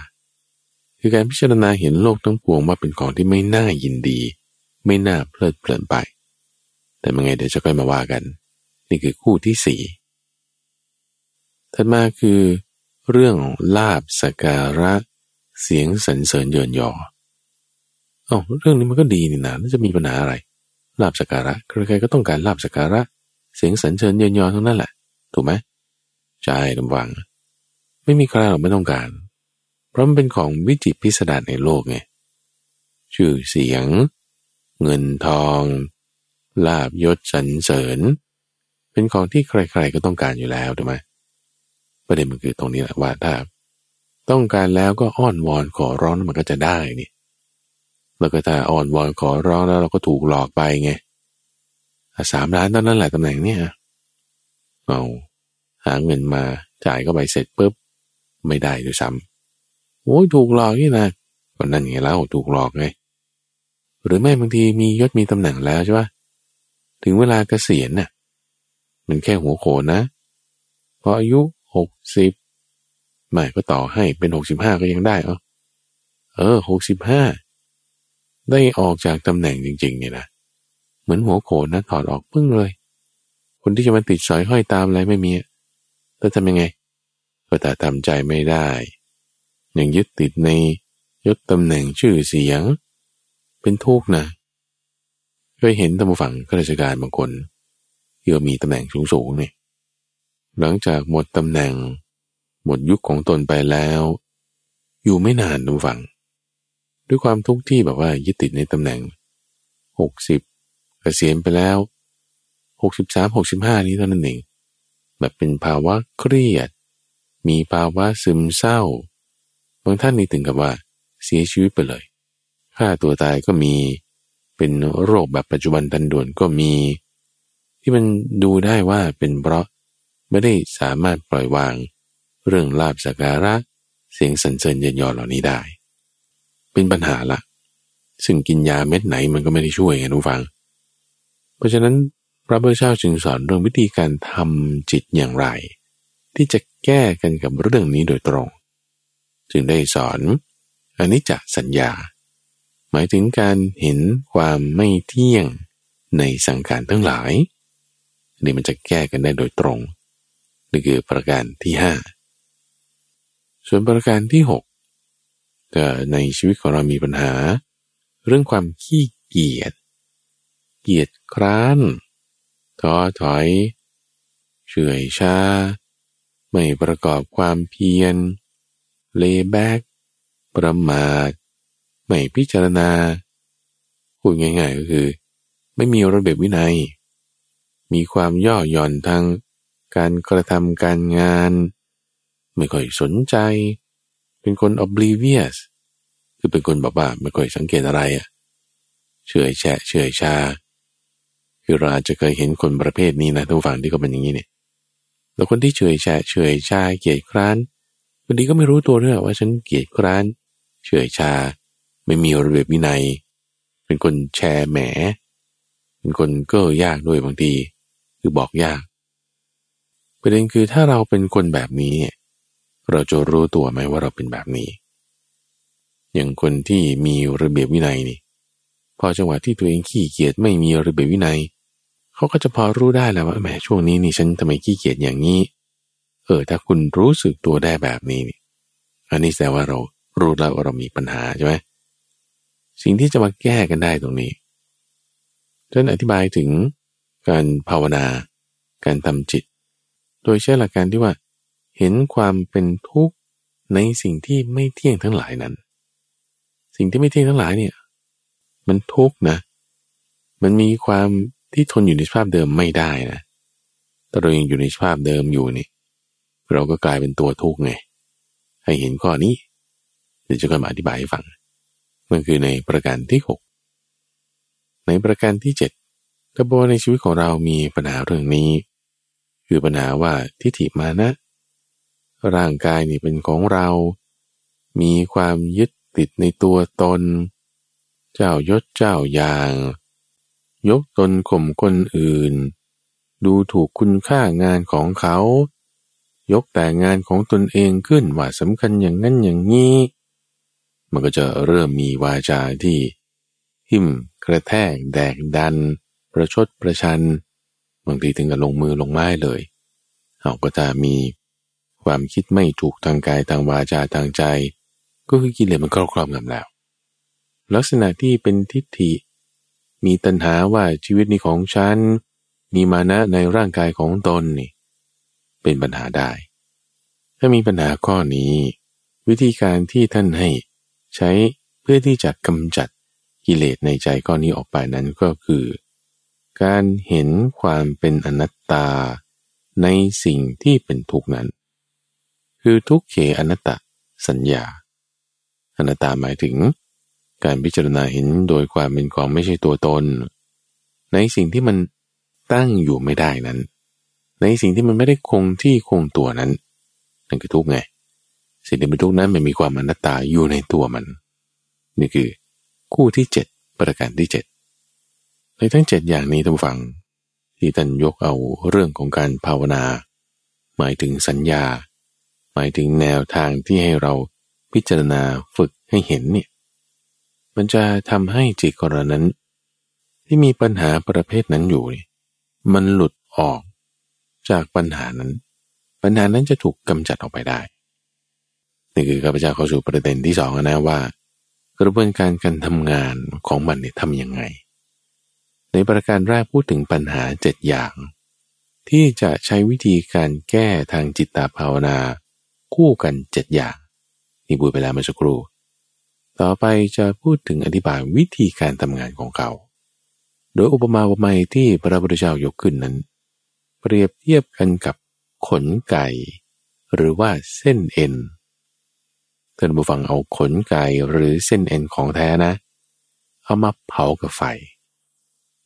คือการพิจารณาเห็นโลกทั้งปวงว่าเป็นของที่ไม่น่ายินดี ไม่น่าเพลิดเพลินไป แต่เมื่อไงเดี๋ยวจะค่อยมาว่ากัน นี่คือคู่ที่สี่ถัดมาคือเรื่องลาบสการะ เสียงสรรเสริญเยินยอเอ้าเรื่องนี้มันก็ดีนี่นะน่าจะมีปัญหาอะไร ลาบสการะใครๆก็ต้องการลาบสการะ เสียงสรรเสริญเยินยอทั้งนั้นแหละ ถูกไหมใช่ลำวัง ไม่มีใครหรอกไม่ต้องการ เพราะมันเป็นของวิจิตพิสดารในโลกไงชื่อเสียง เงินทอง ลาบยศสรรเสริญ เป็นของที่ใครๆก็ต้องการอยู่แล้วถูกไหมประเด็นมันคือตรงนี้แหละว่าถ้าต้องการแล้วก็อ้อนวอนขอร้องมันก็จะได้นี่แล้วก็ถ้าอ้อนวอนขอร้องแล้วเราก็ถูกหลอกไปไงสามล้านตอนนั้นแหละตำแหน่งเนี่ยเอาหาเงินมาจ่ายก็ไปเสร็จปุ๊บไม่ได้ด้วยซ้ำ โอ้ยถูกหลอกนี่นะก็นั่นไงแล้วถูกหลอกไงหรือไม่บางทีมียศมีตำแหน่งแล้วใช่ปะถึงเวลาเกษียณน่ะมันแค่หัวโขนนะ พออายุหกสิบไม่ก็ต่อให้เป็นหกสิบห้าก็ยังได้เออเออหกสิบห้าได้ออกจากตำแหน่งจริง ๆ เนี่ยนะเหมือนหัวโขนนะถอดออกปึ้งเลย คนที่จะมาติดสอยห้อยตามอะไรไม่มีแล้วทำยังไง ก็แต่ทำใจไม่ได้ อยังยึดติดในยศตำแหน่งชื่อเสียง เป็นทุกข์นะเคยเห็นตำรวจฝั่งข้าราชการบางคนที่มีตำแหน่งสูงๆเนี่ยหลังจากหมดตำแหน่ง หมดยุคของตนไปแล้ว อยู่ไม่นานดูฝั่งด้วยความทุกข์ที่แบบว่ายึดติดในตำแหน่งหกสิบเกษียณไปแล้วหกสิบสามหกสิบห้านี้เท่านั้นเองแบบเป็นภาวะเครียด มีภาวะซึมเศร้า บางท่านนี่ถึงกับว่า เสียชีวิตไปเลยฆ่าตัวตายก็มี เป็นโรคแบบปัจจุบันทันด่วนก็มี ที่มันดูได้ว่าเป็นเพราะไม่ได้สามารถปล่อยวาง เรื่องลาบสักการะ เสียงสรรเสริญเยินยอเหล่านี้ได้ เป็นปัญหาละซึ่งกินยาเม็ดไหนมันก็ไม่ได้ช่วยไงทุกฟัง เพราะฉะนั้นพระพุทธเจ้าจึงสอนเรื่องวิธีการทำจิตอย่างไร ที่จะแก้กันกับเรื่องนี้โดยตรง จึงได้สอนอนิจจสัญญา หมายถึงการเห็นความไม่เที่ยงในสังขารทั้งหลายนี่มันจะแก้กันได้โดยตรงนี่คือประการที่ห้าส่วนประการที่หกก็ในชีวิตของเรามีปัญหา เรื่องความขี้เกียจเกียจคร้านท้อถอยเฉื่อยชา ไม่ประกอบความเพียร เลแบกประมาทไม่พิจารณาพูดง่ายๆก็คือ ไม่มีระเบียบวินัย มีความย่อหย่อนทางการกระทำการงาน ไม่ค่อยสนใจ เป็นคน oblivious คือเป็นคนแบบว่าไม่ค่อยสังเกตอะไรอะเฉยแฉะเฉยชา คือเราอาจจะเคยเห็นคนประเภทนี้นะทุกฝั่งที่เขาเป็นอย่างนี้เนี่ยแล้วคนที่เฉยแฉะเฉยชาเกียจคร้าน บางทีก็ไม่รู้ตัวด้วยว่าฉันเกียจคร้าน เฉื่อยชา ไม่มีระเบียบวินัย เป็นคนแชร์แหม เป็นคนเก้อยากด้วยบางที คือบอกยาก ประเด็นคือถ้าเราเป็นคนแบบนี้ เราจะรู้ตัวไหมว่าเราเป็นแบบนี้ อย่างคนที่มีระเบียบวินัยนี่ พอจังหวะที่ตัวเองขี้เกียจไม่มีระเบียบวินัย เขาก็จะพอรู้ได้แล้วว่าแหมช่วงนี้นี่ฉันทำไมขี้เกียจอย่างนี้ เออถ้าคุณรู้สึกตัวได้แบบนี้อันนี้แสดงว่าเรารู้แล้วว่าเรามีปัญหาใช่ไหมสิ่งที่จะมาแก้กันได้ตรงนี้ท่านอธิบายถึงการภาวนา การทำจิต โดยใช้หลักการที่ว่า เห็นความเป็นทุกข์ในสิ่งที่ไม่เที่ยงทั้งหลายนั้น สิ่งที่ไม่เที่ยงทั้งหลายเนี่ย มันทุกข์นะ มันมีความที่ทนอยู่ในสภาพเดิมไม่ได้นะแต่เรายังอยู่ในสภาพเดิมอยู่นี่ เราก็กลายเป็นตัวทุกข์ไง ให้เห็นข้อนี้ เดี๋ยวจะค่อยมาอธิบายให้ฟัง มันคือในประการที่หกในประการที่เจ็ดกระบวนในชีวิตของเรามีปัญหาเรื่องนี้ คือปัญหาว่าทิฏฐิมานะ ร่างกายนี่เป็นของเรา มีความยึดติดในตัวตน เจ้ายศเจ้าอย่าง ยกตนข่มคนอื่น ดูถูกคุณค่างานของเขา ยกแต่งานของตนเองขึ้นว่าสำคัญอย่างนั้นอย่างนี้ มันก็จะเริ่มมีวาจาที่ หิมกระแทก แดกดัน ประชดประชัน บางทีถึงกับลงมือลงไม้เลย เอาก็ถ้ามีความคิดไม่ถูกทางกายทางวาจาทางใจ ก็คือกิเลสมันครอบครองกันแล้ว ลักษณะที่เป็นทิฏฐิ มีตัณหาว่าชีวิตนี้ของฉัน มีมานะในร่างกายของตนนี่ เป็นปัญหาได้ ถ้ามีปัญหาข้อนี้ วิธีการที่ท่านให้ใช้เพื่อที่จะกำจัดกิเลสในใจก้อนนี้ออกไปนั้นก็คือ การเห็นความเป็นอนัตตาในสิ่งที่เป็นทุกนั้น คือทุกเขอนัตตสัญญา อนัตตาหมายถึง การพิจารณาเห็นโดยความเป็นของไม่ใช่ตัวตน ในสิ่งที่มันตั้งอยู่ไม่ได้นั้น ในสิ่งที่มันไม่ได้คงที่คงตัวนั้นนั่นคือทุกไง สิ่งที่เป็นทุกนั้นมันมีความอนัตตาอยู่ในตัวมัน นี่คือ คู่ที่เจ็ดประการที่เจ็ดในทั้งเจ็ดอย่างนี้ท่านฟัง ที่ท่านยกเอาเรื่องของการภาวนา หมายถึงสัญญา หมายถึงแนวทางที่ให้เราพิจารณาฝึกให้เห็นเนี่ยมันจะทำให้จิตของเรานั้น ที่มีปัญหาประเภทนั้นอยู่ มันหลุดออก จากปัญหานั้น ปัญหานั้นจะถูกกำจัดออกไปได้ นี่คือข้าพเจ้าเข้าสู่ประเด็นที่สองนะว่า กระบวนการการทำงานของมันเนี่ยทำยังไง ในประการแรกพูดถึงปัญหาเจ็ดอย่าง ที่จะใช้วิธีการแก้ทางจิตตภาวนา คู่กันเจ็ดอย่างนี่พูดไปแล้วเมื่อสักครู่ต่อไปจะพูดถึงอธิบายวิธีการทำงานของเขา โดยอุปมาอุปไมยที่พระพุทธเจ้ายกขึ้นนั้น เปรียบเทียบกันกับขนไก่ หรือว่าเส้นเอ็นท่านผู้ฟังเอาขนไก่หรือเส้นเอ็นของแท้นะ เอามาเผากับไฟ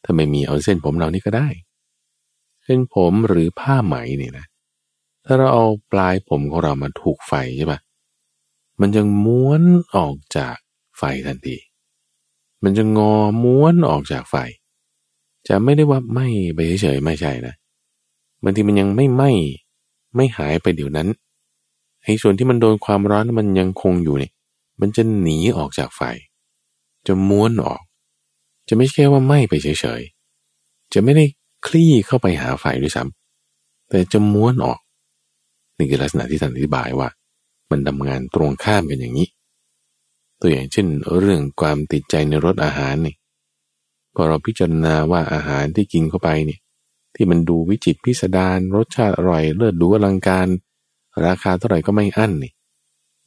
ถ้าไม่มีเอาเส้นผมเรานี่ก็ได้ เส้นผมหรือผ้าไหมนี่นะ ถ้าเราเอาปลายผมของเรามาถูกไฟใช่ปะมันจะม้วนออกจากไฟทันที มันจะงอม้วนออกจากไฟ จะไม่ได้ว่าไหมไปเฉยๆไม่ใช่นะ บางทีมันยังไม่ไหม้ไม่หายไปเดี๋ยวนั้นไอ้ส่วนที่มันโดนความร้อนมันยังคงอยู่เนี่ยมันจะหนีออกจากไฟ จะม้วนออก จะไม่ใช่ว่าไหม้ไปเฉยๆ จะไม่ได้คลี่เข้าไปหาไฟด้วยซ้ำแต่จะม้วนออกนี่คือลักษณะที่ท่านอธิบายว่า มันทำงานตรงข้ามกันอย่างนี้ ตัวอย่างเช่น เรื่องความติดใจในรสอาหารนี่พอเราพิจารณาว่าอาหารที่กินเข้าไปเนี่ย ที่มันดูวิจิตพิสดารรสชาติอร่อยเลิศดูอลังการ ราคาเท่าไหร่ก็ไม่อั้นนี่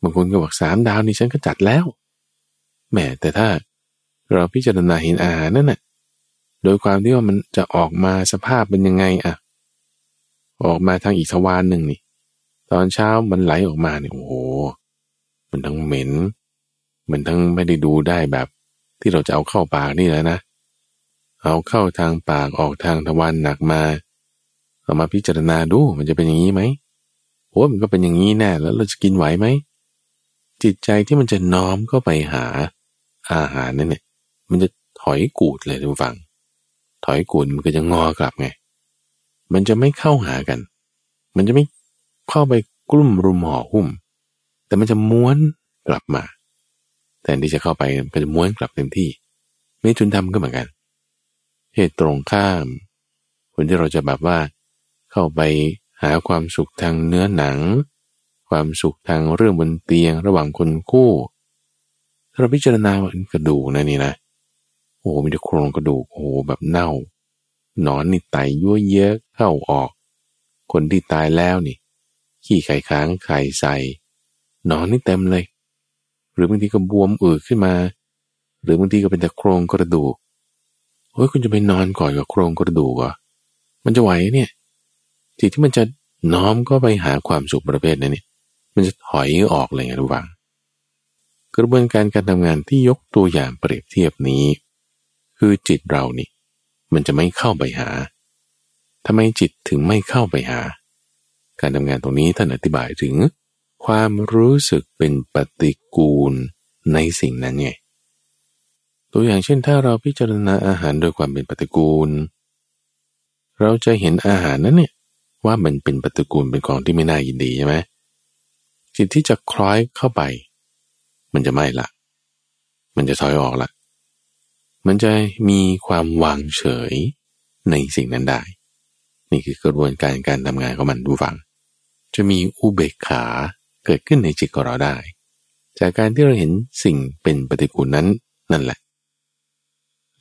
บางคนก็บอกสามดาวนี่ฉันก็จัดแล้วแหมแต่ถ้าเราพิจารณาเห็นอาหารนั่นน่ะโดยความที่ว่ามันจะออกมาสภาพเป็นยังไงอะออกมาทางอีกทวารหนึ่งนี่ ตอนเช้ามันไหลออกมาเนี่ยโอ้โหมันทั้งเหม็น มันทั้งไม่ได้ดูได้แบบ ที่เราจะเอาเข้าปากนี่แล้วนะ เอาเข้าทางปากออกทางทวารหนักมาเอามาพิจารณาดูมันจะเป็นอย่างนี้ไหมโอ้มันก็เป็นอย่างนี้แน่แล้วเราจะกินไหวไหมจิตใจที่มันจะน้อมเข้าไปหาอาหารนั่นเนี่ยมันจะถอยกูดเลยทุกฝั่งถอยกูดมันก็จะงอกลับไง มันจะไม่เข้าหากัน มันจะไม่เข้าไปกลุ่มรุมห่อหุ้ม แต่มันจะม้วนกลับมาแทนที่จะเข้าไปก็จะม้วนกลับเต็มที่เมตุนทำก็เหมือนกัน เหตุตรงข้าม คนที่เราจะแบบว่า เข้าไปหาความสุขทางเนื้อหนัง ความสุขทางเรื่องบนเตียงระหว่างคนคู่เราพิจารณาว่ากระดูกนะนี่นะโอ้มีแต่โครงกระดูกโอ้แบบเน่า หนอนนี่ไตยั่วเยอะเข้าออก คนที่ตายแล้วนี่ ขี้ไข่ค้างไข่ใส่นอนนี่เต็มเลย หรือบางทีก็บวมอืดขึ้นมา หรือบางทีก็เป็นแต่โครงกระดูก เฮ้ยคุณจะไปนอนก่อนกับโครงกระดูกอะมันจะไหวเนี่ยจิตที่มันจะน้อมก็ไปหาความสุขประเภทนั้นเนี่ย มันจะถอยออกเลยไงรู้บ้างกระบวนการการทำงานที่ยกตัวอย่างเปรียบเทียบนี้ คือจิตเรานี่ มันจะไม่เข้าไปหาทำไมจิตถึงไม่เข้าไปหา การทำงานตรงนี้ท่านอธิบายถึง ความรู้สึกเป็นปฏิกูลในสิ่งนั้นไง ตัวอย่างเช่นถ้าเราพิจารณาอาหารโดยความเป็นปฏิกูล เราจะเห็นอาหารนั้นเนี่ยว่ามันเป็นปฏิกูลเป็นของที่ไม่น่ายินดีใช่ไหมจิตที่จะคล้อยเข้าไป มันจะไม่ละ มันจะถอยออกละ มันจะมีความวางเฉยในสิ่งนั้นได้ นี่คือกระบวนการการทำงานของมันดูฟัง จะมีอุเบกขาเกิดขึ้นในจิตของเราได้ จากการที่เราเห็นสิ่งเป็นปฏิกูลนั้นนั่นแหละ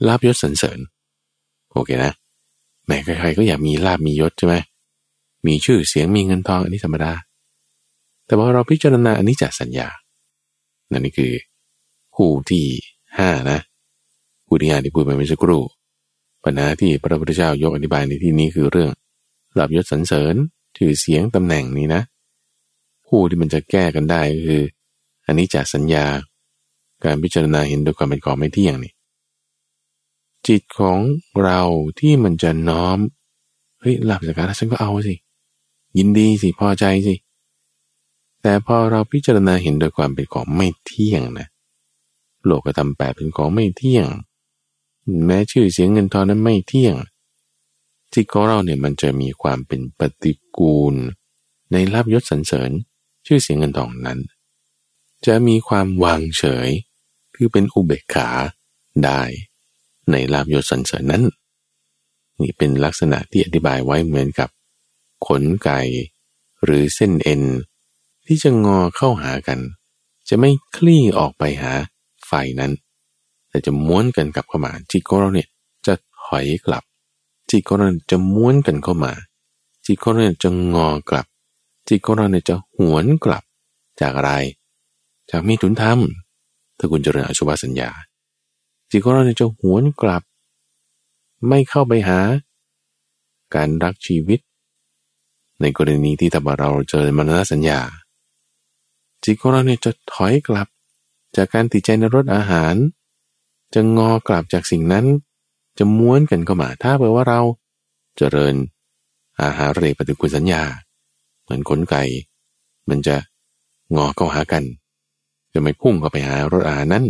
ลาบยศสรรเสริญ โอเคนะแม้ใครๆก็อยากมีลาบมียศใช่ไหมมีชื่อเสียงมีเงินทองอันนี้ธรรมดา แต่พอเราพิจารณาอันนี้จากสัญญา นั่นนี่คือคู่ที่ห้านะคู่ที่ห้าที่พูดไปเมื่อสักครู่ปัญหาที่พระพุทธเจ้ายกอธิบายในที่นี้คือเรื่องลับยศสรรเสริญชื่อเสียงตำแหน่งนี้นะคู่ที่มันจะแก้กันได้ก็คือ อันนี้จากสัญญา การพิจารณาเห็นโดยความเป็นของไม่เที่ยงนี่ จิตของเราที่มันจะน้อมเฮ้ยหลับจากการฉันก็เอาสิ ยินดีสิพอใจสิ แต่พอเราพิจารณาเห็นโดยความเป็นของไม่เที่ยงนะ โลกธรรมแปดเป็นของไม่เที่ยง แม้ชื่อเสียงเงินทองนั้นไม่เที่ยง จิตของเราเนี่ยมันจะมีความเป็นปฏิกูล ในลาบยศสรรเสริญ ชื่อเสียงเงินทองนั้น จะมีความวางเฉย คือเป็นอุเบกขาได้ ในลาบยศสรรเสริญนั้น นี่เป็นลักษณะที่อธิบายไว้เหมือนกับ ขนไก่ หรือเส้นเอ็น ที่จะงอเข้าหากัน จะไม่คลี่ออกไปหาไฟนั้น แต่จะม้วนกันกลับเข้ามาจิตของเราเนี่ยจะถอยกลับ จิตของเราจะม้วนกันเข้ามา จิตของเราจะงอกลับ จิตของเราเนี่ยจะหวนกลับจากอะไร จากมีถุนธรรมถ้าคุณเจริญอสุภสัญญา จิตของเราเนี่ยจะหวนกลับ ไม่เข้าไปหา การรักชีวิต ในกรณีที่ถ้าเราเจอมรณะสัญญา จิตของเราเนี่ยจะถอยกลับ จากการติดใจในรสอาหาร จะงอกลับจากสิ่งนั้น จะม้วนกันเข้ามาถ้าเผื่อว่าเราเจริญอาหารเรปฏิกุลสัญญา เหมือนขนไก่ มันจะงอเข้าหากัน จะไม่พุ่งเข้าไปหารถอาหารนั้น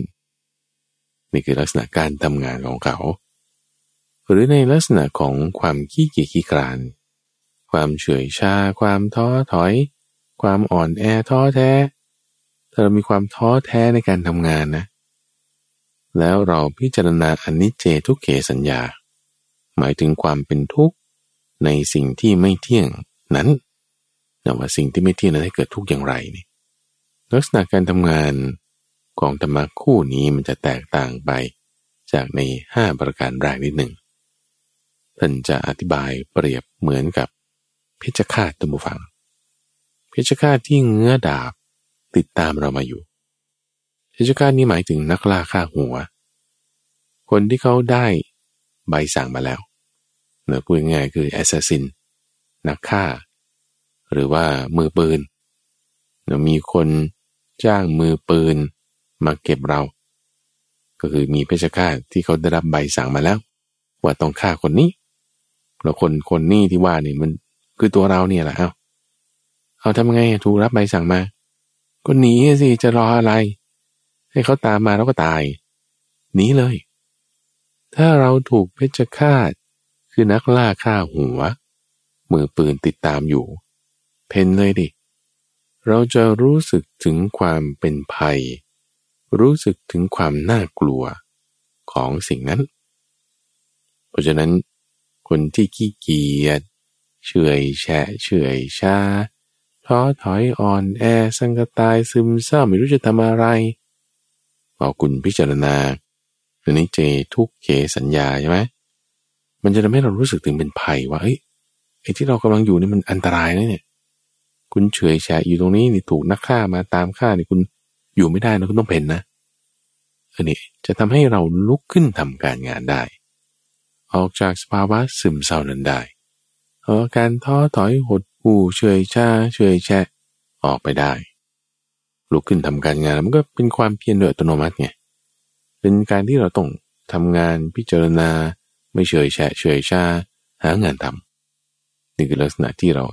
นี่คือลักษณะการทำงานของเขา หรือในลักษณะของความขี้เกียจขี้คราน ความเฉยชา ความท้อถอย ความอ่อนแอท้อแท้ถ้าเรามีความท้อแท้ในการทำงานนะ แล้วเราพิจารณาอนิจเจทุกเขสัญญา หมายถึงความเป็นทุกข์ในสิ่งที่ไม่เที่ยงนั้นแต่ว่าสิ่งที่ไม่เที่ยงนั้นให้เกิดทุกข์อย่างไรนี่ลักษณะการทำงาน ของธรรมะคู่นี้มันจะแตกต่างไปจากในห้าประการแรกนิดหนึ่งท่านจะอธิบายเปรียบเหมือนกับเพชฌฆาตตัมบูฟัง เพชฌฆาตที่เงื้อดาบติดตามเรามาอยู่ เพชฌฆาตนี้หมายถึงนักล่าฆ่าหัว คนที่เขาได้ใบสั่งมาแล้วเนี่ยพูดง่ายคือ assassin นักฆ่า หรือว่ามือปืนมีคนจ้างมือปืน มาเก็บเรา ก็คือมีเพชฌฆาตที่เขาได้รับใบสั่งมาแล้ว ว่าต้องฆ่าคนนี้แล้วคนคนนี้ที่ว่านี่มันคือตัวเราเนี่ยแหละเอาเอาทำไงถูกรับใบสั่งมา ก็หนีสิจะรออะไร ให้เขาตามมาแล้วก็ตายหนีเลย ถ้าเราถูกเพชฌฆาตคือนักล่าฆ่าหัว มือปืนติดตามอยู่ เพนเลยดิ เราจะรู้สึกถึงความเป็นภัย รู้สึกถึงความน่ากลัวของสิ่งนั้น เพราะฉะนั้น คนที่ขี้เกียจเฉยแฉะเฉยชาท้อถอยอ่อนแอสังกตายซึมเศร้าไม่รู้จะทำอะไรพอคุณพิจารณาเรื่องนี้เจทุกเคสัญญาใช่ไหมมันจะทำให้เรารู้สึกถึงเป็นภัยว่าเฮ้ยไอ้ที่เรากำลังอยู่นี่มันอันตรายนะเนี่ย คุณเฉยแฉะอยู่ตรงนี้นี่ถูกนักฆ่ามาตามฆ่านี่คุณ อยู่ไม่ได้นะคุณต้องเป็นนะอันนี้จะทำให้เราลุกขึ้นทำการงานได้ ออกจากสภาวะซึมเศร้านั้นได้เอาการท้อถอยหดหู่เฉยชาเฉยแฉะออกไปได้ ลุกขึ้นทำการงานมันก็เป็นความเพียรโดยอัตโนมัติไงเป็นการที่เราต้องทำงานพิจารณาไม่เฉยแฉะเฉยชาหางานทำนี่คือลักษณะที่เรา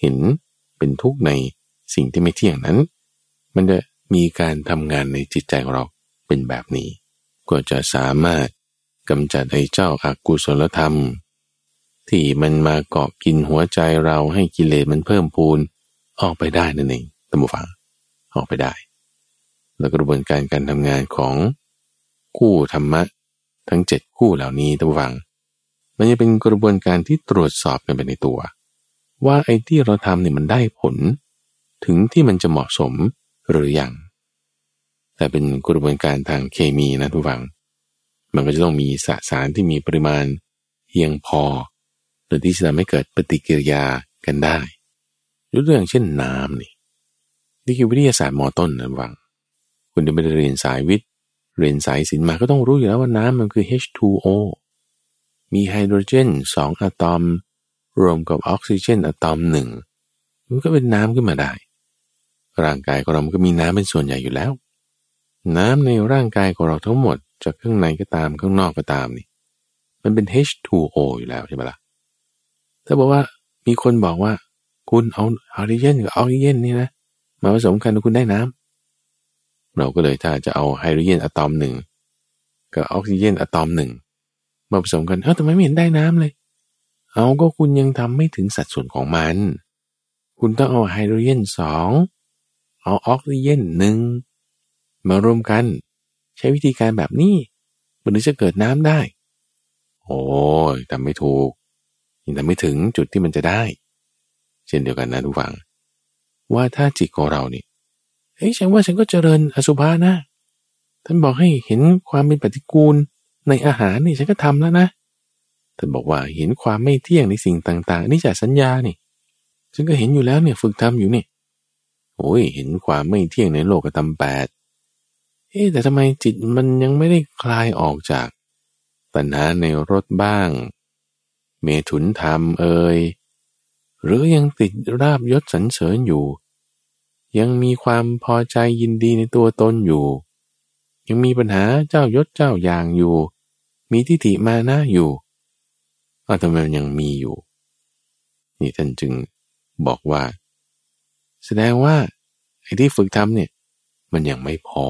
เห็นเป็นทุกข์ในสิ่งที่ไม่เที่ยงนั้น มันจะ มีการทำงานในจิตใจของเราเป็นแบบนี้ ก็จะสามารถกำจัดไอ้เจ้าอากุศลธรรม ที่มันมาเกาะกินหัวใจเราให้กิเลสมันเพิ่มพูนออกไปได้นั่นเองตัมบูฟังออกไปได้ แล้วกระบวนการการทำงานของคู่ธรรมะทั้งเจ็ดคู่เหล่านี้ตัมบูฟังมันจะเป็นกระบวนการที่ตรวจสอบกันไปในตัว ว่าไอ้ที่เราทำเนี่ยมันได้ผล ถึงที่มันจะเหมาะสม หรืออยัง แต่เป็นกระบวนการทางเคมีนะทุกฝัง มันก็จะต้องมีสสารที่มีปริมาณเพียงพอหรือที่จะทำให้เกิดปฏิกิริยากันได้ยกตัวอย่างเช่นน้ำนี่นี่คือวิทยาศาสตร์มอต้นนะวัง คุณจะไปเรียนสายวิทย์ เรียนสายศิลป์มาก็ต้องรู้อยู่แล้วว่าน้ำมันคือ H2O มีไฮโดรเจนสองอะตอม รวมกับออกซิเจนอะตอมหนึ่งมันก็เป็นน้ำขึ้นมาได้ ร่างกายของเรามันก็มีน้ำเป็นส่วนใหญ่อยู่แล้ว น้ำในร่างกายของเราทั้งหมดจากข้างในก็ตามข้างนอกก็ตามนี่ มันเป็น H2O อยู่แล้วใช่ไหมละ่ะถ้าบอกว่ามีคนบอกว่า คุณเอาไฮโดรเจนกับออกซิเจนนี่นะมาผสมกันคุณได้น้ำเราก็เลยถ้าจะเอาไฮโดรเจนอะตอมหนึ่งกับออกซิเจนอะตอมหนึ่งมาผสมกันเอ้าทำไมไม่เห็นได้น้ำเลย เอาก็คุณยังทำไม่ถึงสัดส่วนของมัน คุณต้องเอาไฮโดรเจนสอง เอาออกซิเจนหนึ่งมารวมกัน ใช้วิธีการแบบนี้ มันถึงจะเกิดน้ำได้ โอ้ยทำไม่ถูกยังทำไม่ถึงจุดที่มันจะได้ เช่นเดียวกันนะทุกฝัง ว่าถ้าจิตของเรานี่เฮ้ยฉันว่าฉันก็เจริญอสุภานะท่านบอกให้เห็นความเป็นปฏิกูลในอาหารนี่ฉันก็ทำแล้วนะท่านบอกว่าเห็นความไม่เที่ยงในสิ่งต่าง ๆ นี่จะสัญญานี่ ฉันก็เห็นอยู่แล้วเนี่ยฝึกทำอยู่นี่ โอ้ยเห็นความไม่เที่ยงในโลกธรรมแปดเอ๊แต่ทำไมจิตมันยังไม่ได้คลายออกจากปัญหาในรถบ้าง เมถุนธรรมเอ่ยหรือยังติดราบยศสรรเสริญอยู่ ยังมีความพอใจยินดีในตัวตนอยู่ ยังมีปัญหาเจ้ายศเจ้าอย่างอยู่ มีทิฏฐิมานะอยู่อาทำไมมันยังมีอยู่ นี่ท่านจึงบอกว่า แสดงว่าไอ้ที่ฝึกทำเนี่ยมันยังไม่พอ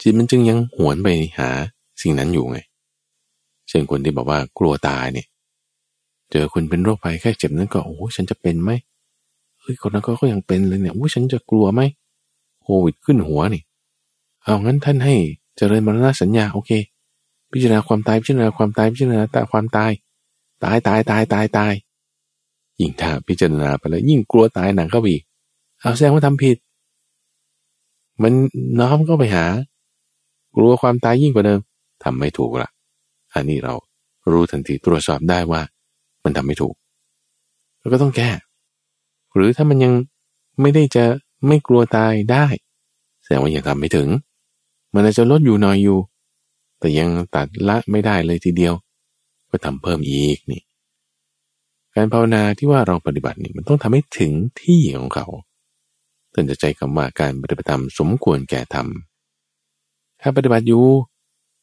จิตมันจึงยังหวนไปหาสิ่งนั้นอยู่ไง เช่นคนที่บอกว่ากลัวตายเนี่ย เจอคนเป็นโรคภัยแค่เจ็บนั้นก็โอ้ฉันจะเป็นไหมเฮ้ยคนนั้นก็ยังเป็นเลยเนี่ยโอ้ฉันจะกลัวไหมโควิดขึ้นหัวนี่ เอางั้นท่านให้เจริญมรณะสัญญาโอเค พิจารณาความตายพิจารณาความตายพิจารณาแต่ความตาย ตายตายตายตายตาย ยิ่งถ้าพิจารณาไปแล้วยิ่งกลัวตายหนักเข้าไปอีกเอาแสดงว่าทำผิด มันน้อมก็ไปหา กลัวความตายยิ่งกว่าเดิมทำไม่ถูกละอันนี้เรารู้ทันทีตรวจสอบได้ว่า มันทำไม่ถูกเราก็ต้องแก้ หรือถ้ามันยังไม่ได้จะไม่กลัวตายได้ แสดงว่ายังทำไม่ถึง มันอาจจะลดอยู่หน่อยอยู่ แต่ยังตัดละไม่ได้เลยทีเดียว ก็ทำเพิ่มอีกนี่ การภาวนาที่ว่าเราปฏิบัตินี่มันต้องทำให้ถึงที่ของเขาถึงจะใจคำว่าการปฏิบัติธรรมสมควรแก่ธรรมถ้าปฏิบัติอยู่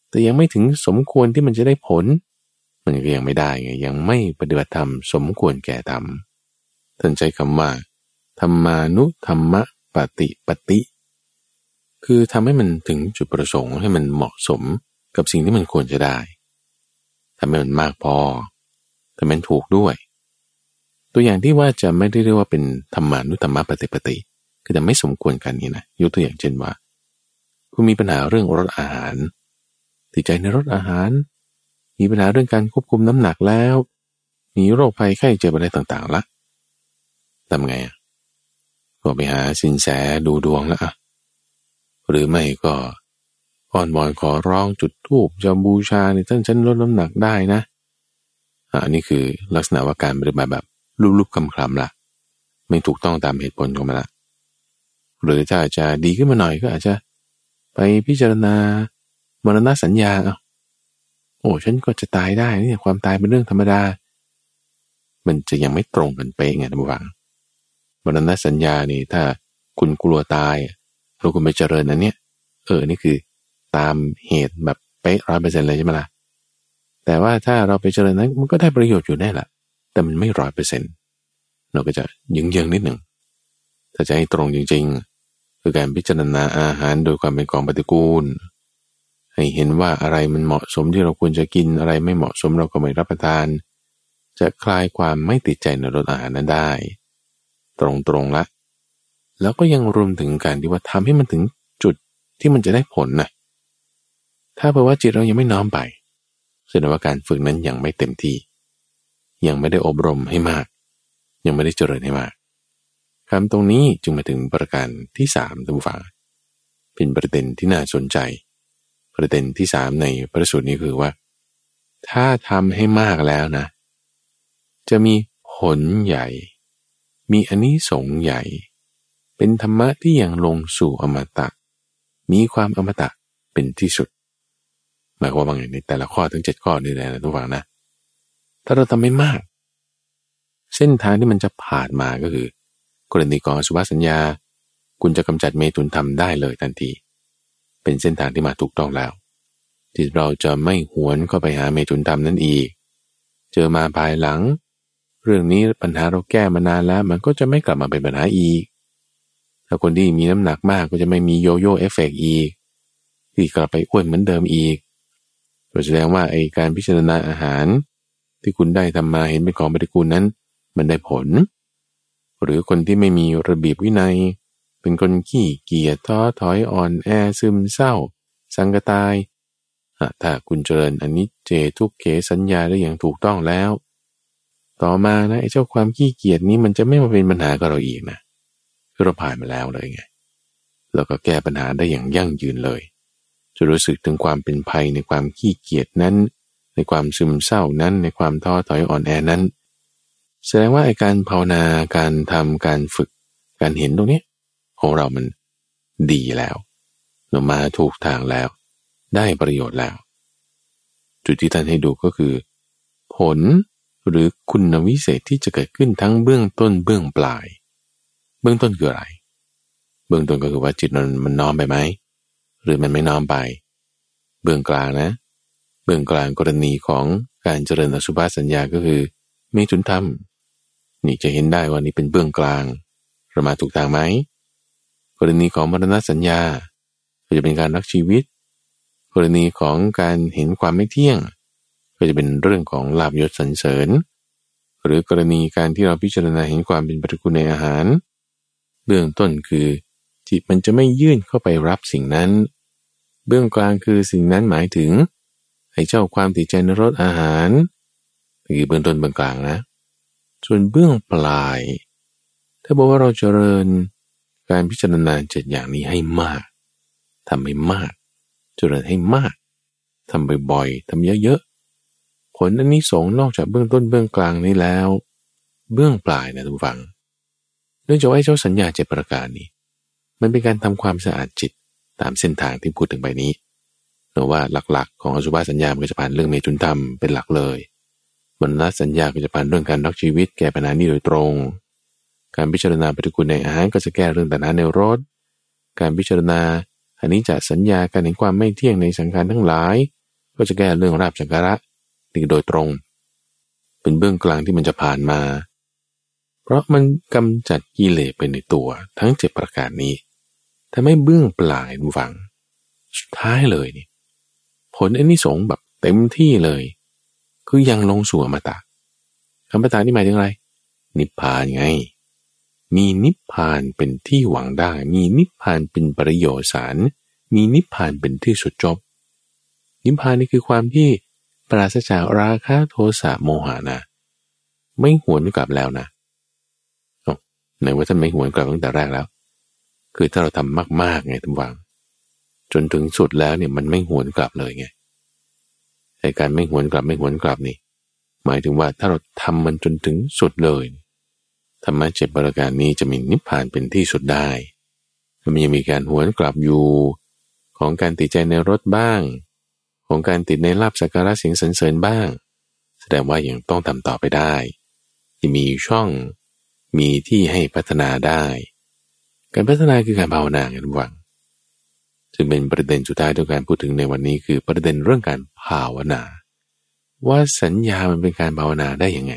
แต่ยังไม่ถึงสมควรที่มันจะได้ผล มันก็ยังไม่ได้ไงยังไม่ปฏิบัติธรรมสมควรแก่ธรรมท่านใช้คำว่าธรรมานุธรรมะปฏิปติคือทำให้มันถึงจุดประสงค์ให้มันเหมาะสมกับสิ่งที่มันควรจะได้ทำให้มันมากพอแต่มันถูกด้วย ตัวอย่างที่ว่าจะไม่ได้เรียกว่าเป็นธรรมานุธรรมะปฏิปติ คือแต่ไม่สมควรกันนี่นะยกตัวอย่างเช่นว่า คุณมีปัญหาเรื่องรสอาหารติดใจในรสอาหาร มีปัญหาเรื่องการควบคุมน้ำหนักแล้ว มีโรคภัยไข้เจ็บอะไรต่างๆละทำไงอะก็ไปหาสินแสดูดวงแล้วอะหรือไม่ก็อ้อนวอนขอร้องจุดทูบจะบูชาในท่านฉันลดน้ำหนักได้นะอันนี้คือลักษณะว่าการปฏิบัติแบบ ลุบๆคำคำละไม่ถูกต้องตามเหตุผลของมันละหรือถ้าจะดีขึ้นมาหน่อยก็อาจจะ ไปพิจารณามรณะสัญญาเอาโอ้ฉันก็จะตายได้นี่ความตายเป็นเรื่องธรรมดา มันจะยังไม่ตรงกันเป๊ะไงท่านผู้ฟังมรณะสัญญานี่ถ้าคุณกลัวตายเราคุณไปเจริญอันเนี้ยเออนี่คือตามเหตุแบบเป๊ะร้อยเปอร์เซ็นต์เลยใช่ไหมล่ะแต่ว่าถ้าเราไปเจริญนั้นมันก็ได้ประโยชน์อยู่แน่ละ แต่มันไม่ร้อยเปอร์เซ็นต์เราก็จะยึงยังนิดหนึ่ง ถ้าจะให้ตรงจริง ๆ คือการพิจารณาอาหารโดยความเป็นของปฏิกูล ให้เห็นว่าอะไรมันเหมาะสมที่เราควรจะกินอะไรไม่เหมาะสมเราก็ไม่รับประทาน จะคลายความไม่ติดใจในรสอาหารนั้นได้ ตรงๆละ แล้วก็ยังรวมถึงการที่ว่าทำให้มันถึงจุดที่มันจะได้ผลนะถ้าเพราะว่าจิตเรายังไม่น้อมไปแสดงว่าการฝึกนั้นยังไม่เต็มที่ ยังไม่ได้อบรมให้มาก ยังไม่ได้เจริญให้มากคำตรงนี้จึงมาถึงประการที่สามท่านผู้ฟังเป็นประเด็นที่น่าสนใจ ประเด็นที่สามในพระสูตรนี้คือว่า ถ้าทำให้มากแล้วนะ จะมีผลใหญ่ มีอันนี้สงใหญ่ เป็นธรรมะที่ยังลงสู่อมตะ มีความอมตะเป็นที่สุด หมายความว่าไงในแต่ละข้อทั้งเจ็ดข้อนี่แหละทุกฝังนะ ถ้าเราทำไม่มาก เส้นทางที่มันจะผ่านมาก็คือกรณีกองสุภาสัญญา คุณจะกำจัดเมตุนทำได้เลยทันที เป็นเส้นทางที่มาถูกต้องแล้ว ที่เราจะไม่หวนเข้าไปหาเมตุนทำนั่นอีก เจอมาภายหลัง เรื่องนี้ปัญหาเราแก้มานานแล้ว มันก็จะไม่กลับมาเป็นปัญหาอีก ถ้าคนที่มีน้ำหนักมากก็จะไม่มีโยโย่เอฟเฟกอีก ที่กลับไปอ้วนเหมือนเดิมอีกแสดงว่าไอการพิจารณาอาหาร ที่คุณได้ทำมาเห็นเป็นของปฏิกูลนั้น มันได้ผล หรือคนที่ไม่มีระเบียบวินัย เป็นคนขี้เกียจท้อถอยอ่อนแอซึมเศร้า สังกตายถ้าคุณเจริญอันนี้เจทุกเขสัญญาได้อย่างถูกต้องแล้ว ต่อมานะไอ้เจ้าความขี้เกียจนี้มันจะไม่มาเป็นปัญหากับเราอีกนะคือเราผ่านมาแล้วเลยไงแล้วก็แก้ปัญหาได้อย่างยั่งยืนเลย จะรู้สึกถึงความเป็นภัยในความขี้เกียจนั้น ในความซึมเศร้านั้นในความท้อถอยอ่อนแอนั้น แสดงว่าไอการภาวนาการทำการฝึก การเห็นตรงนี้ของเรามันดีแล้วเรามาถูกทางแล้ว ได้ประโยชน์แล้ว จุดที่ท่านให้ดูก็คือ ผลหรือคุณวิเศษที่จะเกิดขึ้นทั้งเบื้องต้นเบื้องปลาย เบื้องต้นคืออะไร เบื้องต้นก็คือว่าจิตมันมันน้อมไปไหม หรือมันไม่น้อมไป เบื้องกลางนะ เบื้องกลางกรณีของการเจริญอสุภาสัญญาก็คือเมตุนธรรม นี่จะเห็นได้ว่านี่เป็นเบื้องกลางเรามาถูกทางไหมกรณีของมรณสัญญาก็จะเป็นการรักชีวิต กรณีของการเห็นความไม่เที่ยง ก็จะเป็นเรื่องของลาบยศสันเสริญ หรือกรณีการที่เราพิจารณาเห็นความเป็นปฏิกูลในอาหาร เบื้องต้นคือจิตมันจะไม่ยื่นเข้าไปรับสิ่งนั้น เบื้องกลางคือสิ่งนั้นหมายถึง ไอ้เจ้าความติดใจในรสอาหารคือเบื้องต้นเบื้องกลางนะ ส่วนเบื้องปลาย ถ้าบอกว่าเราเจริญการพิจารณาเจ็ดอย่างนี้ให้มากทำให้มาก เจริญให้มากทำบ่อยๆทำเยอะๆ ผลอันนี้สงนอกจากเบื้องต้นเบื้องกลางนี้แล้ว เบื้องปลายนะทุกฝัง เนื่องจากว่าเจ้าสัญญาเจ็ดประการนี้ มันเป็นการทำความสะอาดจิตตามเส้นทางที่พูดถึงไปนี้ หรือว่าหลักๆ ของอสุภาสัญญาก็จะผ่านเรื่องเมตุนธรรมเป็นหลักเลยมรณสัญญาก็จะผ่านเรื่องการรักชีวิตแก้ปัญหานี้โดยตรง การพิจารณาปฏิกูลในอาหารก็จะแก้เรื่องตัณหาในรถการพิจารณาอันนี้จะสัญญาการเห็นความไม่เที่ยงในสังขารทั้งหลาย ก็จะแก้เรื่องราบสังการะนี่โดยตรง เป็นเบื้องกลางที่มันจะผ่านมา เพราะมันกำจัดกิเลสไปในตัวทั้งเจ็ดประการนี้ถ้าไม่เบื้องปลายฝัง สุดท้ายเลยนี่ ผลอันนี้สงแบบเต็มที่เลย คือยังลงสู่อมตะอมตะนี่หมายถึงอะไร นิพพานไง มีนิพพานเป็นที่หวังได้ มีนิพพานเป็นประโยชน์สาร มีนิพพานเป็นที่สุดจบ นิพพานนี่คือความที่ปราศจากราคะโทสะโมหะนะ ไม่หวนกลับแล้วนะไหนว่าท่านไม่หวนกลับตั้งแต่แรกแล้ว คือถ้าเราทำมากๆไงทุกวัง จนถึงสุดแล้วเนี่ยมันไม่หวนกลับเลยไงแต่การไม่หวนกลับไม่หวนกลับนี่ หมายถึงว่าถ้าเราทำมันจนถึงสุดเลยธรรมะเจ็ดประการนี้จะมีนิพพานเป็นที่สุดได้มันยังมีการหวนกลับอยู่ของการติดใจในรถบ้าง ของการติดในลาบสักการะเสียงสรรเสริญบ้าง แสดงว่ายังต้องทำต่อไปได้ที่มีช่องมีที่ให้พัฒนาได้ การพัฒนาคือการภาวนากันหวัง จึงเป็นประเด็นสุดท้ายที่การพูดถึงในวันนี้คือประเด็นเรื่องการภาวนา ว่าสัญญามันเป็นการภาวนาได้ยังไง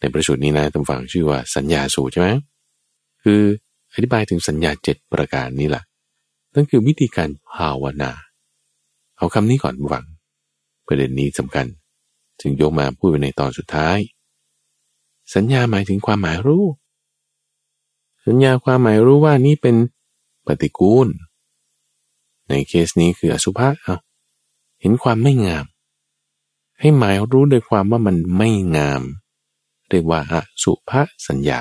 ในประสูตรนี้นะตำฝังชื่อว่าสัญญาสูตรใช่ไหมคืออธิบายถึงสัญญาเจ็ดประการนี้แหละนั่นคือวิธีการภาวนา เอาคำนี้ก่อนฝัง ประเด็นนี้สำคัญ จึงยกมาพูดในตอนสุดท้าย สัญญาหมายถึงความหมายรู้ สัญญาความหมายรู้ว่านี่เป็นปฏิกูล ในเคสนี้คืออสุภะเอาเห็นความไม่งาม ให้หมายรู้โดยความว่ามันไม่งาม เรียกว่าอสุภะสัญญา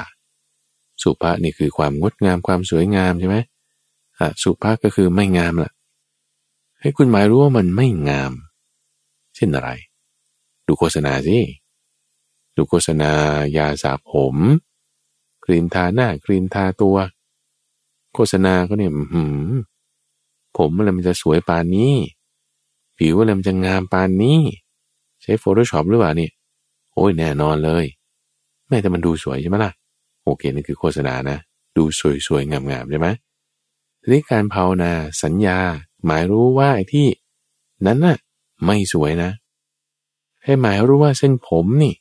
สุภะนี่คือความงดงามความสวยงามใช่ไหมอสุภะก็คือไม่งามละ่ะ ให้คุณหมายรู้ว่ามันไม่งาม เช่นอะไร ดูโฆษณาสิดูโฆษณายาสระผมครีมทาหน้าครีมทาตัว โฆษณาก็เนี่ยหืม ผมอะไรมันจะสวยปานนี้ ผิวอะไรมันจะงามปานนี้ ใช้ Photoshop หรือเปล่านี่ โอ้ยแน่นอนเลย แม่แต่มันดูสวยใช่ไหมล่ะ โอเคนี่คือโฆษณานะ ดูสวยๆ งามๆใช่ไหมทีนี้การภาวนาสัญญา หมายรู้ว่าไอ้ที่ นั้นน่ะ ไม่สวยนะ ให้หมายรู้ว่าเส้นผมนี่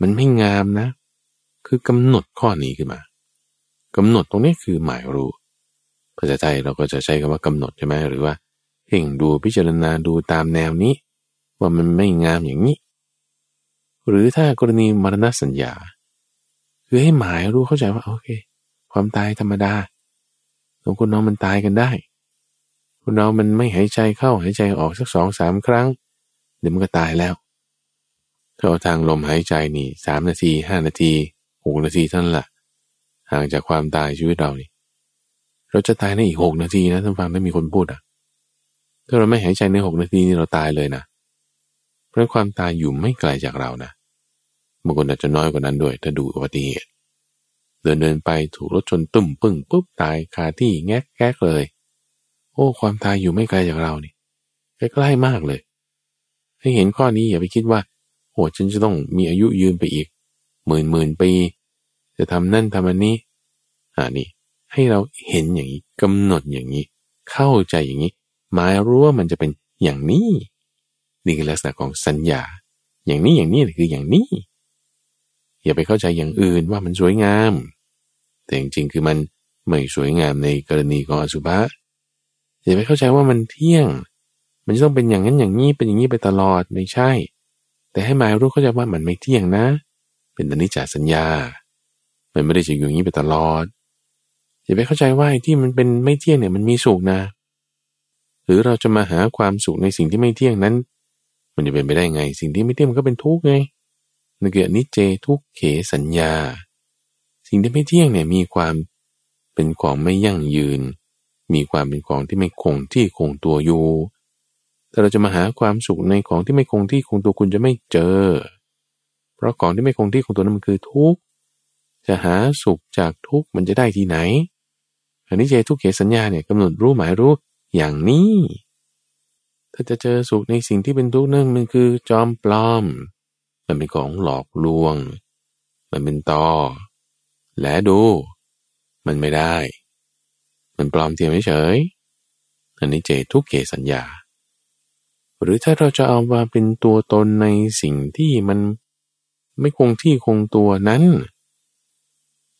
มันไม่งามนะ คือกำหนดข้อนี้ขึ้นมากำหนดตรงนี้คือหมายรู้ ภาษาไทยเราก็จะใช้คำว่ากำหนดใช่ไหมหรือว่าเพ่งดูพิจารณาดูตามแนวนี้ ว่ามันไม่งามอย่างนี้ หรือถ้ากรณีมรณสัญญา คือให้หมายรู้เข้าใจว่าโอเค ความตายธรรมดาของคนน้องมันตายกันได้ คนเรามันไม่หายใจเข้าหายใจออกสักสองสามครั้งเดี๋ยวมันก็ตายแล้วถ้าเอาทางลมหายใจนี่สามนาทีห้านาทีหกนาทีท่านละห่างจากความตายชีวิตเรานี่ เราจะตายในอีกหกนาทีนะท่านฟังได้มีคนพูดอะ ถ้าเราไม่หายใจในหกนาทีนี่เราตายเลยนะเพราะความตายอยู่ไม่ไกลจากเรานะบางคนอาจจะน้อยกว่านั้นด้วย ถ้าดูอุบัติเหตุเดินเดินไปถูกรถชนตุ่มปึ้งปุ๊บตายคาที่แงกแก๊กเลย โอ้ความตายอยู่ไม่ไกลจากเรานี่ใกล้ๆมากเลย ให้เห็นข้อนี้อย่าไปคิดว่าโอ้ฉันจะต้องมีอายุยืนไปอีกหมื่นหมื่นปี จะทำนั่นทำอันนี้อ่านี่ ให้เราเห็นอย่างนี้กำหนดอย่างนี้ เข้าใจอย่างนี้หมายรู้ว่ามันจะเป็นอย่างนี้นี่คือลักษณะของสัญญา อย่างนี้อย่างนี้คืออย่างนี้ อย่าไปเข้าใจอย่างอื่นว่ามันสวยงาม แต่จริงๆคือมันไม่สวยงามในกรณีของอสุภะอย่าไปเข้าใจว่ามันเที่ยง มันจะต้องเป็นอย่างนั้นอย่างนี้เป็นอย่างนี้ไปตลอดไม่ใช่ แต่ให้หมายรู้เข้าใจว่ามันไม่เที่ยงนะ เป็นอนิจจสัญญา มันไม่ได้จะอยู่อย่างนี้ไปตลอด อย่าไปเข้าใจว่าที่มันเป็นไม่เที่ยงเนี่ยมันมีสุขนะ หรือเราจะมาหาความสุขในสิ่งที่ไม่เที่ยงนั้น มันจะเป็นไปได้ไง สิ่งที่ไม่เที่ยงมันก็เป็นทุกข์ไงนั่นคือนิเจทุกเขสัญญา สิ่งที่ไม่เที่ยงเนี่ยมีความเป็นของไม่ยั่งยืน มีความเป็นของที่ไม่คงที่คงตัวอยู่แต่เราจะมาหาความสุขในของที่ไม่คงที่คงตัวคุณจะไม่เจอ เพราะของที่ไม่คงที่คงตัวนั้นมันคือทุกข์ จะหาสุขจากทุกข์มันจะได้ที่ไหน อันนี้เจทุกเขสัญญาเนี่ยกำหนดรู้หมายรู้อย่างนี้ ถ้าจะเจอสุขในสิ่งที่เป็นทุกข์นั่นมันคือจอมปลอม มันเป็นของหลอกลวง มันเป็นตอและดู มันไม่ได้ มันปลอมเทียมเฉยอันนี้เจทุกเกสัญญา หรือถ้าเราจะเอามาเป็นตัวตนในสิ่งที่มันไม่คงที่คงตัวนั้น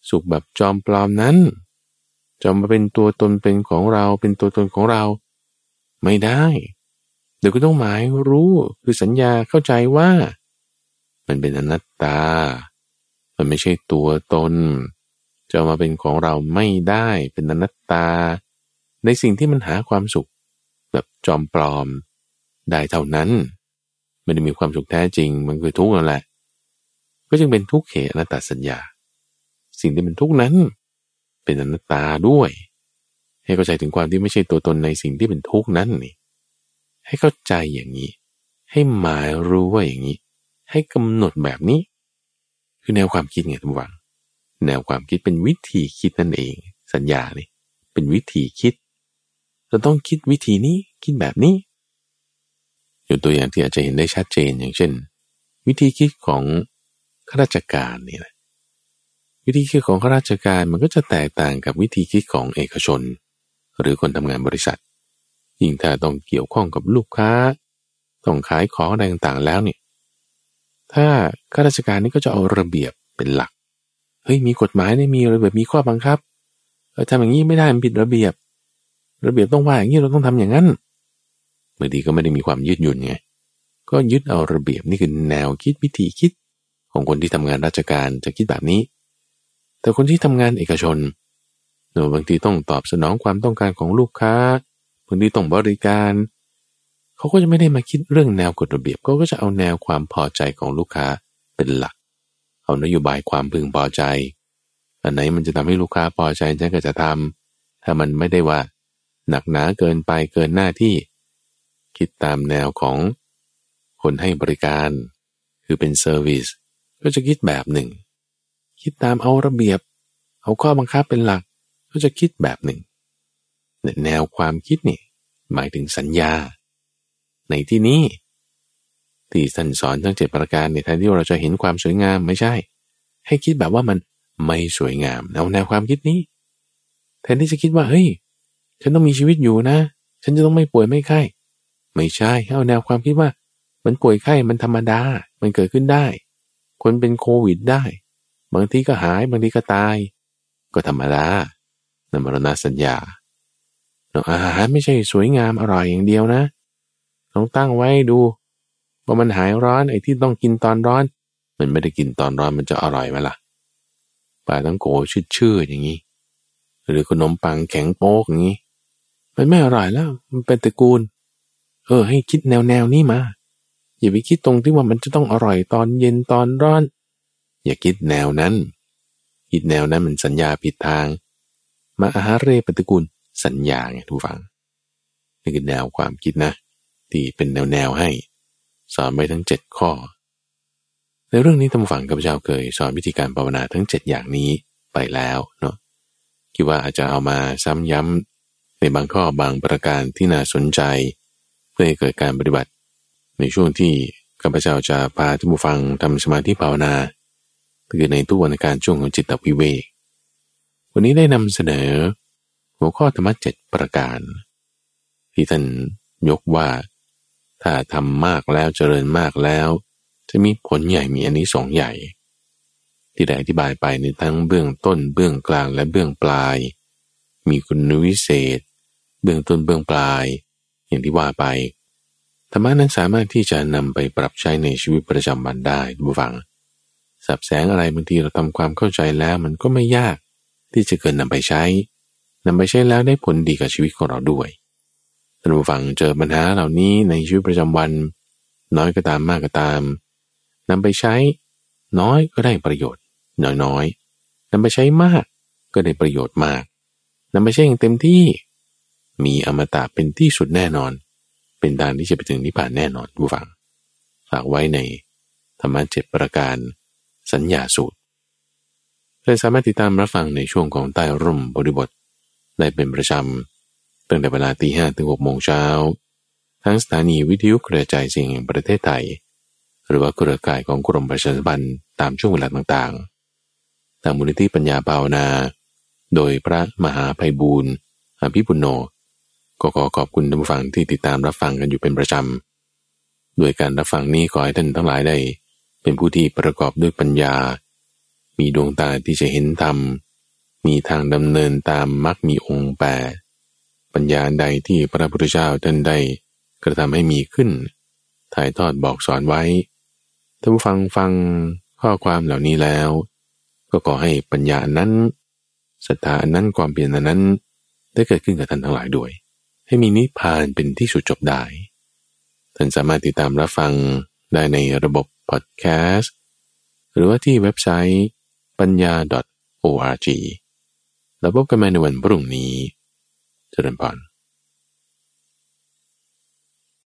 สุขแบบจอมปลอมนั้น จะมาเป็นตัวตนเป็นของเรา เป็นตัวตนของเรา ไม่ได้ เดี๋ยวก็ต้องหมายรู้คือสัญญาเข้าใจว่า มันเป็นอนัตตา มันไม่ใช่ตัวตน จะมาเป็นของเราไม่ได้เป็นอนัตตา ในสิ่งที่มันหาความสุข แบบจอมปลอม ได้เท่านั้นไม่ได้มีความสุขแท้จริง มันคือทุกข์นั่นแหละ ก็จึงเป็นทุกข์เขอนัตตาสัญญา สิ่งที่เป็นทุกข์นั้น เป็นอนัตตาด้วย ให้เข้าใจถึงความที่ไม่ใช่ตัวตนในสิ่งที่เป็นทุกข์นั้นนี่ ให้เข้าใจอย่างนี้ ให้หมายรู้ว่าอย่างนี้ ให้กำหนดแบบนี้ คือแนวความคิดไงทุกฝังแนวความคิดเป็นวิธีคิดนั่นเอง สัญญานี่เป็นวิธีคิดเราต้องคิดวิธีนี้คิดแบบนี้อยู่ตัวอย่างที่อาจจะเห็นได้ชัดเจนอย่างเช่น วิธีคิดของข้าราชการนี่แหละ วิธีคิดของข้าราชการมันก็จะแตกต่างกับวิธีคิดของเอกชน หรือคนทำงานบริษัท ยิ่งถ้าต้องเกี่ยวข้องกับลูกค้า ต้องขายของอะไรต่างๆแล้วเนี่ยถ้าข้าราชการนี่ก็จะเอาระเบียบเป็นหลักเฮ้ยมีกฎหมายนี่มีระเบียบมีข้อบังคับเทำอย่างนี้ไม่ได้มันผิดระเบียบ ระเบียบต้องว่าอย่างนี้เราต้องทำอย่างนั้นบางทีก็ไม่ได้มีความยืดหยุ่นไงก็ยึดเอาระเบียบนี่คือแนวคิดวิธีคิด ของคนที่ทำงานราชการจะคิดแบบนี้ แต่คนที่ทำงานเอกชนเนบางทีต้องตอบสนองความต้องการของลูกค้าบางทีต้องบริการ เขาก็จะไม่ได้มาคิดเรื่องแนวกฎระเบียบเขาก็จะเอาแนวความพอใจของลูกค้าเป็นหลัก เอานโยบายความพึงพอใจ อันไหนมันจะทำให้ลูกค้าพอใจฉันก็จะทำถ้ามันไม่ได้ว่า หนักหนาเกินไปเกินหน้าที่ คิดตามแนวของคนให้บริการ คือเป็นเซอร์วิสก็จะคิดแบบหนึ่ง คิดตามเอาระเบียบ เอาข้อบังคับเป็นหลัก ก็จะคิดแบบหนึ่งแนวความคิดนี่หมายถึงสัญญา ในที่นี้ ที่ท่านสอนทั้งเจ็ดประการในแทนที่เราจะเห็นความสวยงามไม่ใช่ ให้คิดแบบว่ามันไม่สวยงามเอาแนวความคิดนี้แทนที่จะคิดว่าเฮ้ยฉันต้องมีชีวิตอยู่นะ ฉันจะต้องไม่ป่วยไม่ไข้ ไม่ใช่เอาแนวความคิดว่า มันป่วยไข้มันธรรมดา มันเกิดขึ้นได้ คนเป็นโควิดได้ บางทีก็หายบางทีก็ตาย ก็ธรรมดานัมรณสัญญาอาหารไม่ใช่สวยงามอร่อยอย่างเดียวนะต้องตั้งไว้ดูว่ามันหายร้อนไอ้ที่ต้องกินตอนร้อน มันไม่ได้กินตอนร้อนมันจะอร่อยไหมล่ะปลาตั้งโกชื่อๆอย่างนี้ หรือขนมปังแข็งโป๊กอย่างนี้ มันไม่อร่อยแล้ว มันเป็นตระกูล เออ ให้คิดแนวแนวนี้มา อย่าไปคิดตรงที่ว่ามันจะต้องอร่อยตอนเย็นตอนร้อน อย่าคิดแนวนั้น คิดแนวนั้นมันสัญญาผิดทาง มาอาหารเรปฏิกูลสัญญาไงทุกฝังนี่คือแนวความคิดนะ ที่เป็นแนวแนวให้ สอนไว้ทั้ง7ข้อ ในเรื่องนี้ตำฝังกับเจ้าเคยสอนวิธีการภาวนาทั้ง7อย่างนี้ไปแล้วเนาะคิดว่าอาจจะเอามาซ้ำย้ำในบางข้อบางประการที่น่าสนใจ เพื่อให้เกิดการปฏิบัติ ในช่วงที่ข้าพเจ้าจะพาท่านผู้ฟังทำสมาธิภาวนา คือในตู้วันการช่วงของจิตวิเวก วันนี้ได้นำเสนอ หัวข้อธรรมะเจ็ดประการ ที่ท่านยกว่า ถ้าทำมากแล้วเจริญมากแล้ว จะมีผลใหญ่มีอันนี้สองใหญ่ ที่ได้อธิบายไปในทั้งเบื้องต้นเบื้องกลางและเบื้องปลาย มีคุณวิเศษ เบื้องต้นเบื้องปลาย อย่างที่ว่าไปธรรมะนั้นสามารถที่จะนำไปปรับใช้ในชีวิตประจำวันได้บุฟัง สับแสงอะไรบางทีเราทำความเข้าใจแล้ว มันก็ไม่ยากที่จะเกินนำไปใช้นำไปใช้แล้วได้ผลดีกับชีวิตของเราด้วยท่านผู้ฟังเจอปัญหาเหล่านี้ในชีวิตประจำวัน น้อยก็ตามมากก็ตามนำไปใช้ น้อยก็ได้ประโยชน์น้อยๆนำไปใช้มากก็ได้ประโยชน์มากนำไปใช้อย่างเต็มที่ มีอมตะเป็นที่สุดแน่นอน เป็นทางที่จะไปถึงนิพพานแน่นอนผู้ฟัง ฝากไว้ในธรรมะเจ็ดประการ สัญญาสูตรเลยสามารถติดตามรับฟังในช่วงของใต้ร่มบริบทได้เป็นประจำตั้งแต่เวลาตีห้ถึงหกโมงเช้าทั้งสถานีวิทยุกระจายเสียงแห่งประเทศไทย หรือว่าเครือข่ายของกรมประชาสัมพันธ์ตามช่วงเวลาต่างๆ ทางมูลนิธิปัญญาภาวนา โดยพระมหาภัยบูรณ์อภิปุโนก็ขอขอบคุณท่านผู้ฟังที่ติดตามรับฟังกันอยู่เป็นประจำ ด้วยการรับฟังนี้ขอให้ท่านทั้งหลายได้ เป็นผู้ที่ประกอบด้วยปัญญา มีดวงตาที่จะเห็นธรรม มีทางดำเนินตามมรรคมีองค์แปดปัญญาใดที่พระพุทธเจ้าท่านได้กระทำให้มีขึ้น ถ่ายทอดบอกสอนไว้ท่านผู้ฟังฟังข้อความเหล่านี้แล้ว ก็ขอให้ปัญญานั้นศรัทธานั้นความเปลี่ยนนั้น ได้เกิดขึ้นกับท่านทั้งหลายด้วย ให้มีนิพพานเป็นที่สุดจบได้ ท่านสามารถติดตามรับฟังได้ในระบบ พอดแคสต์หรือว่าที่เว็บไซต์ปัญญา .org แล้วพบกันใหม่ในวันพรุ่งนี้ เจริญพร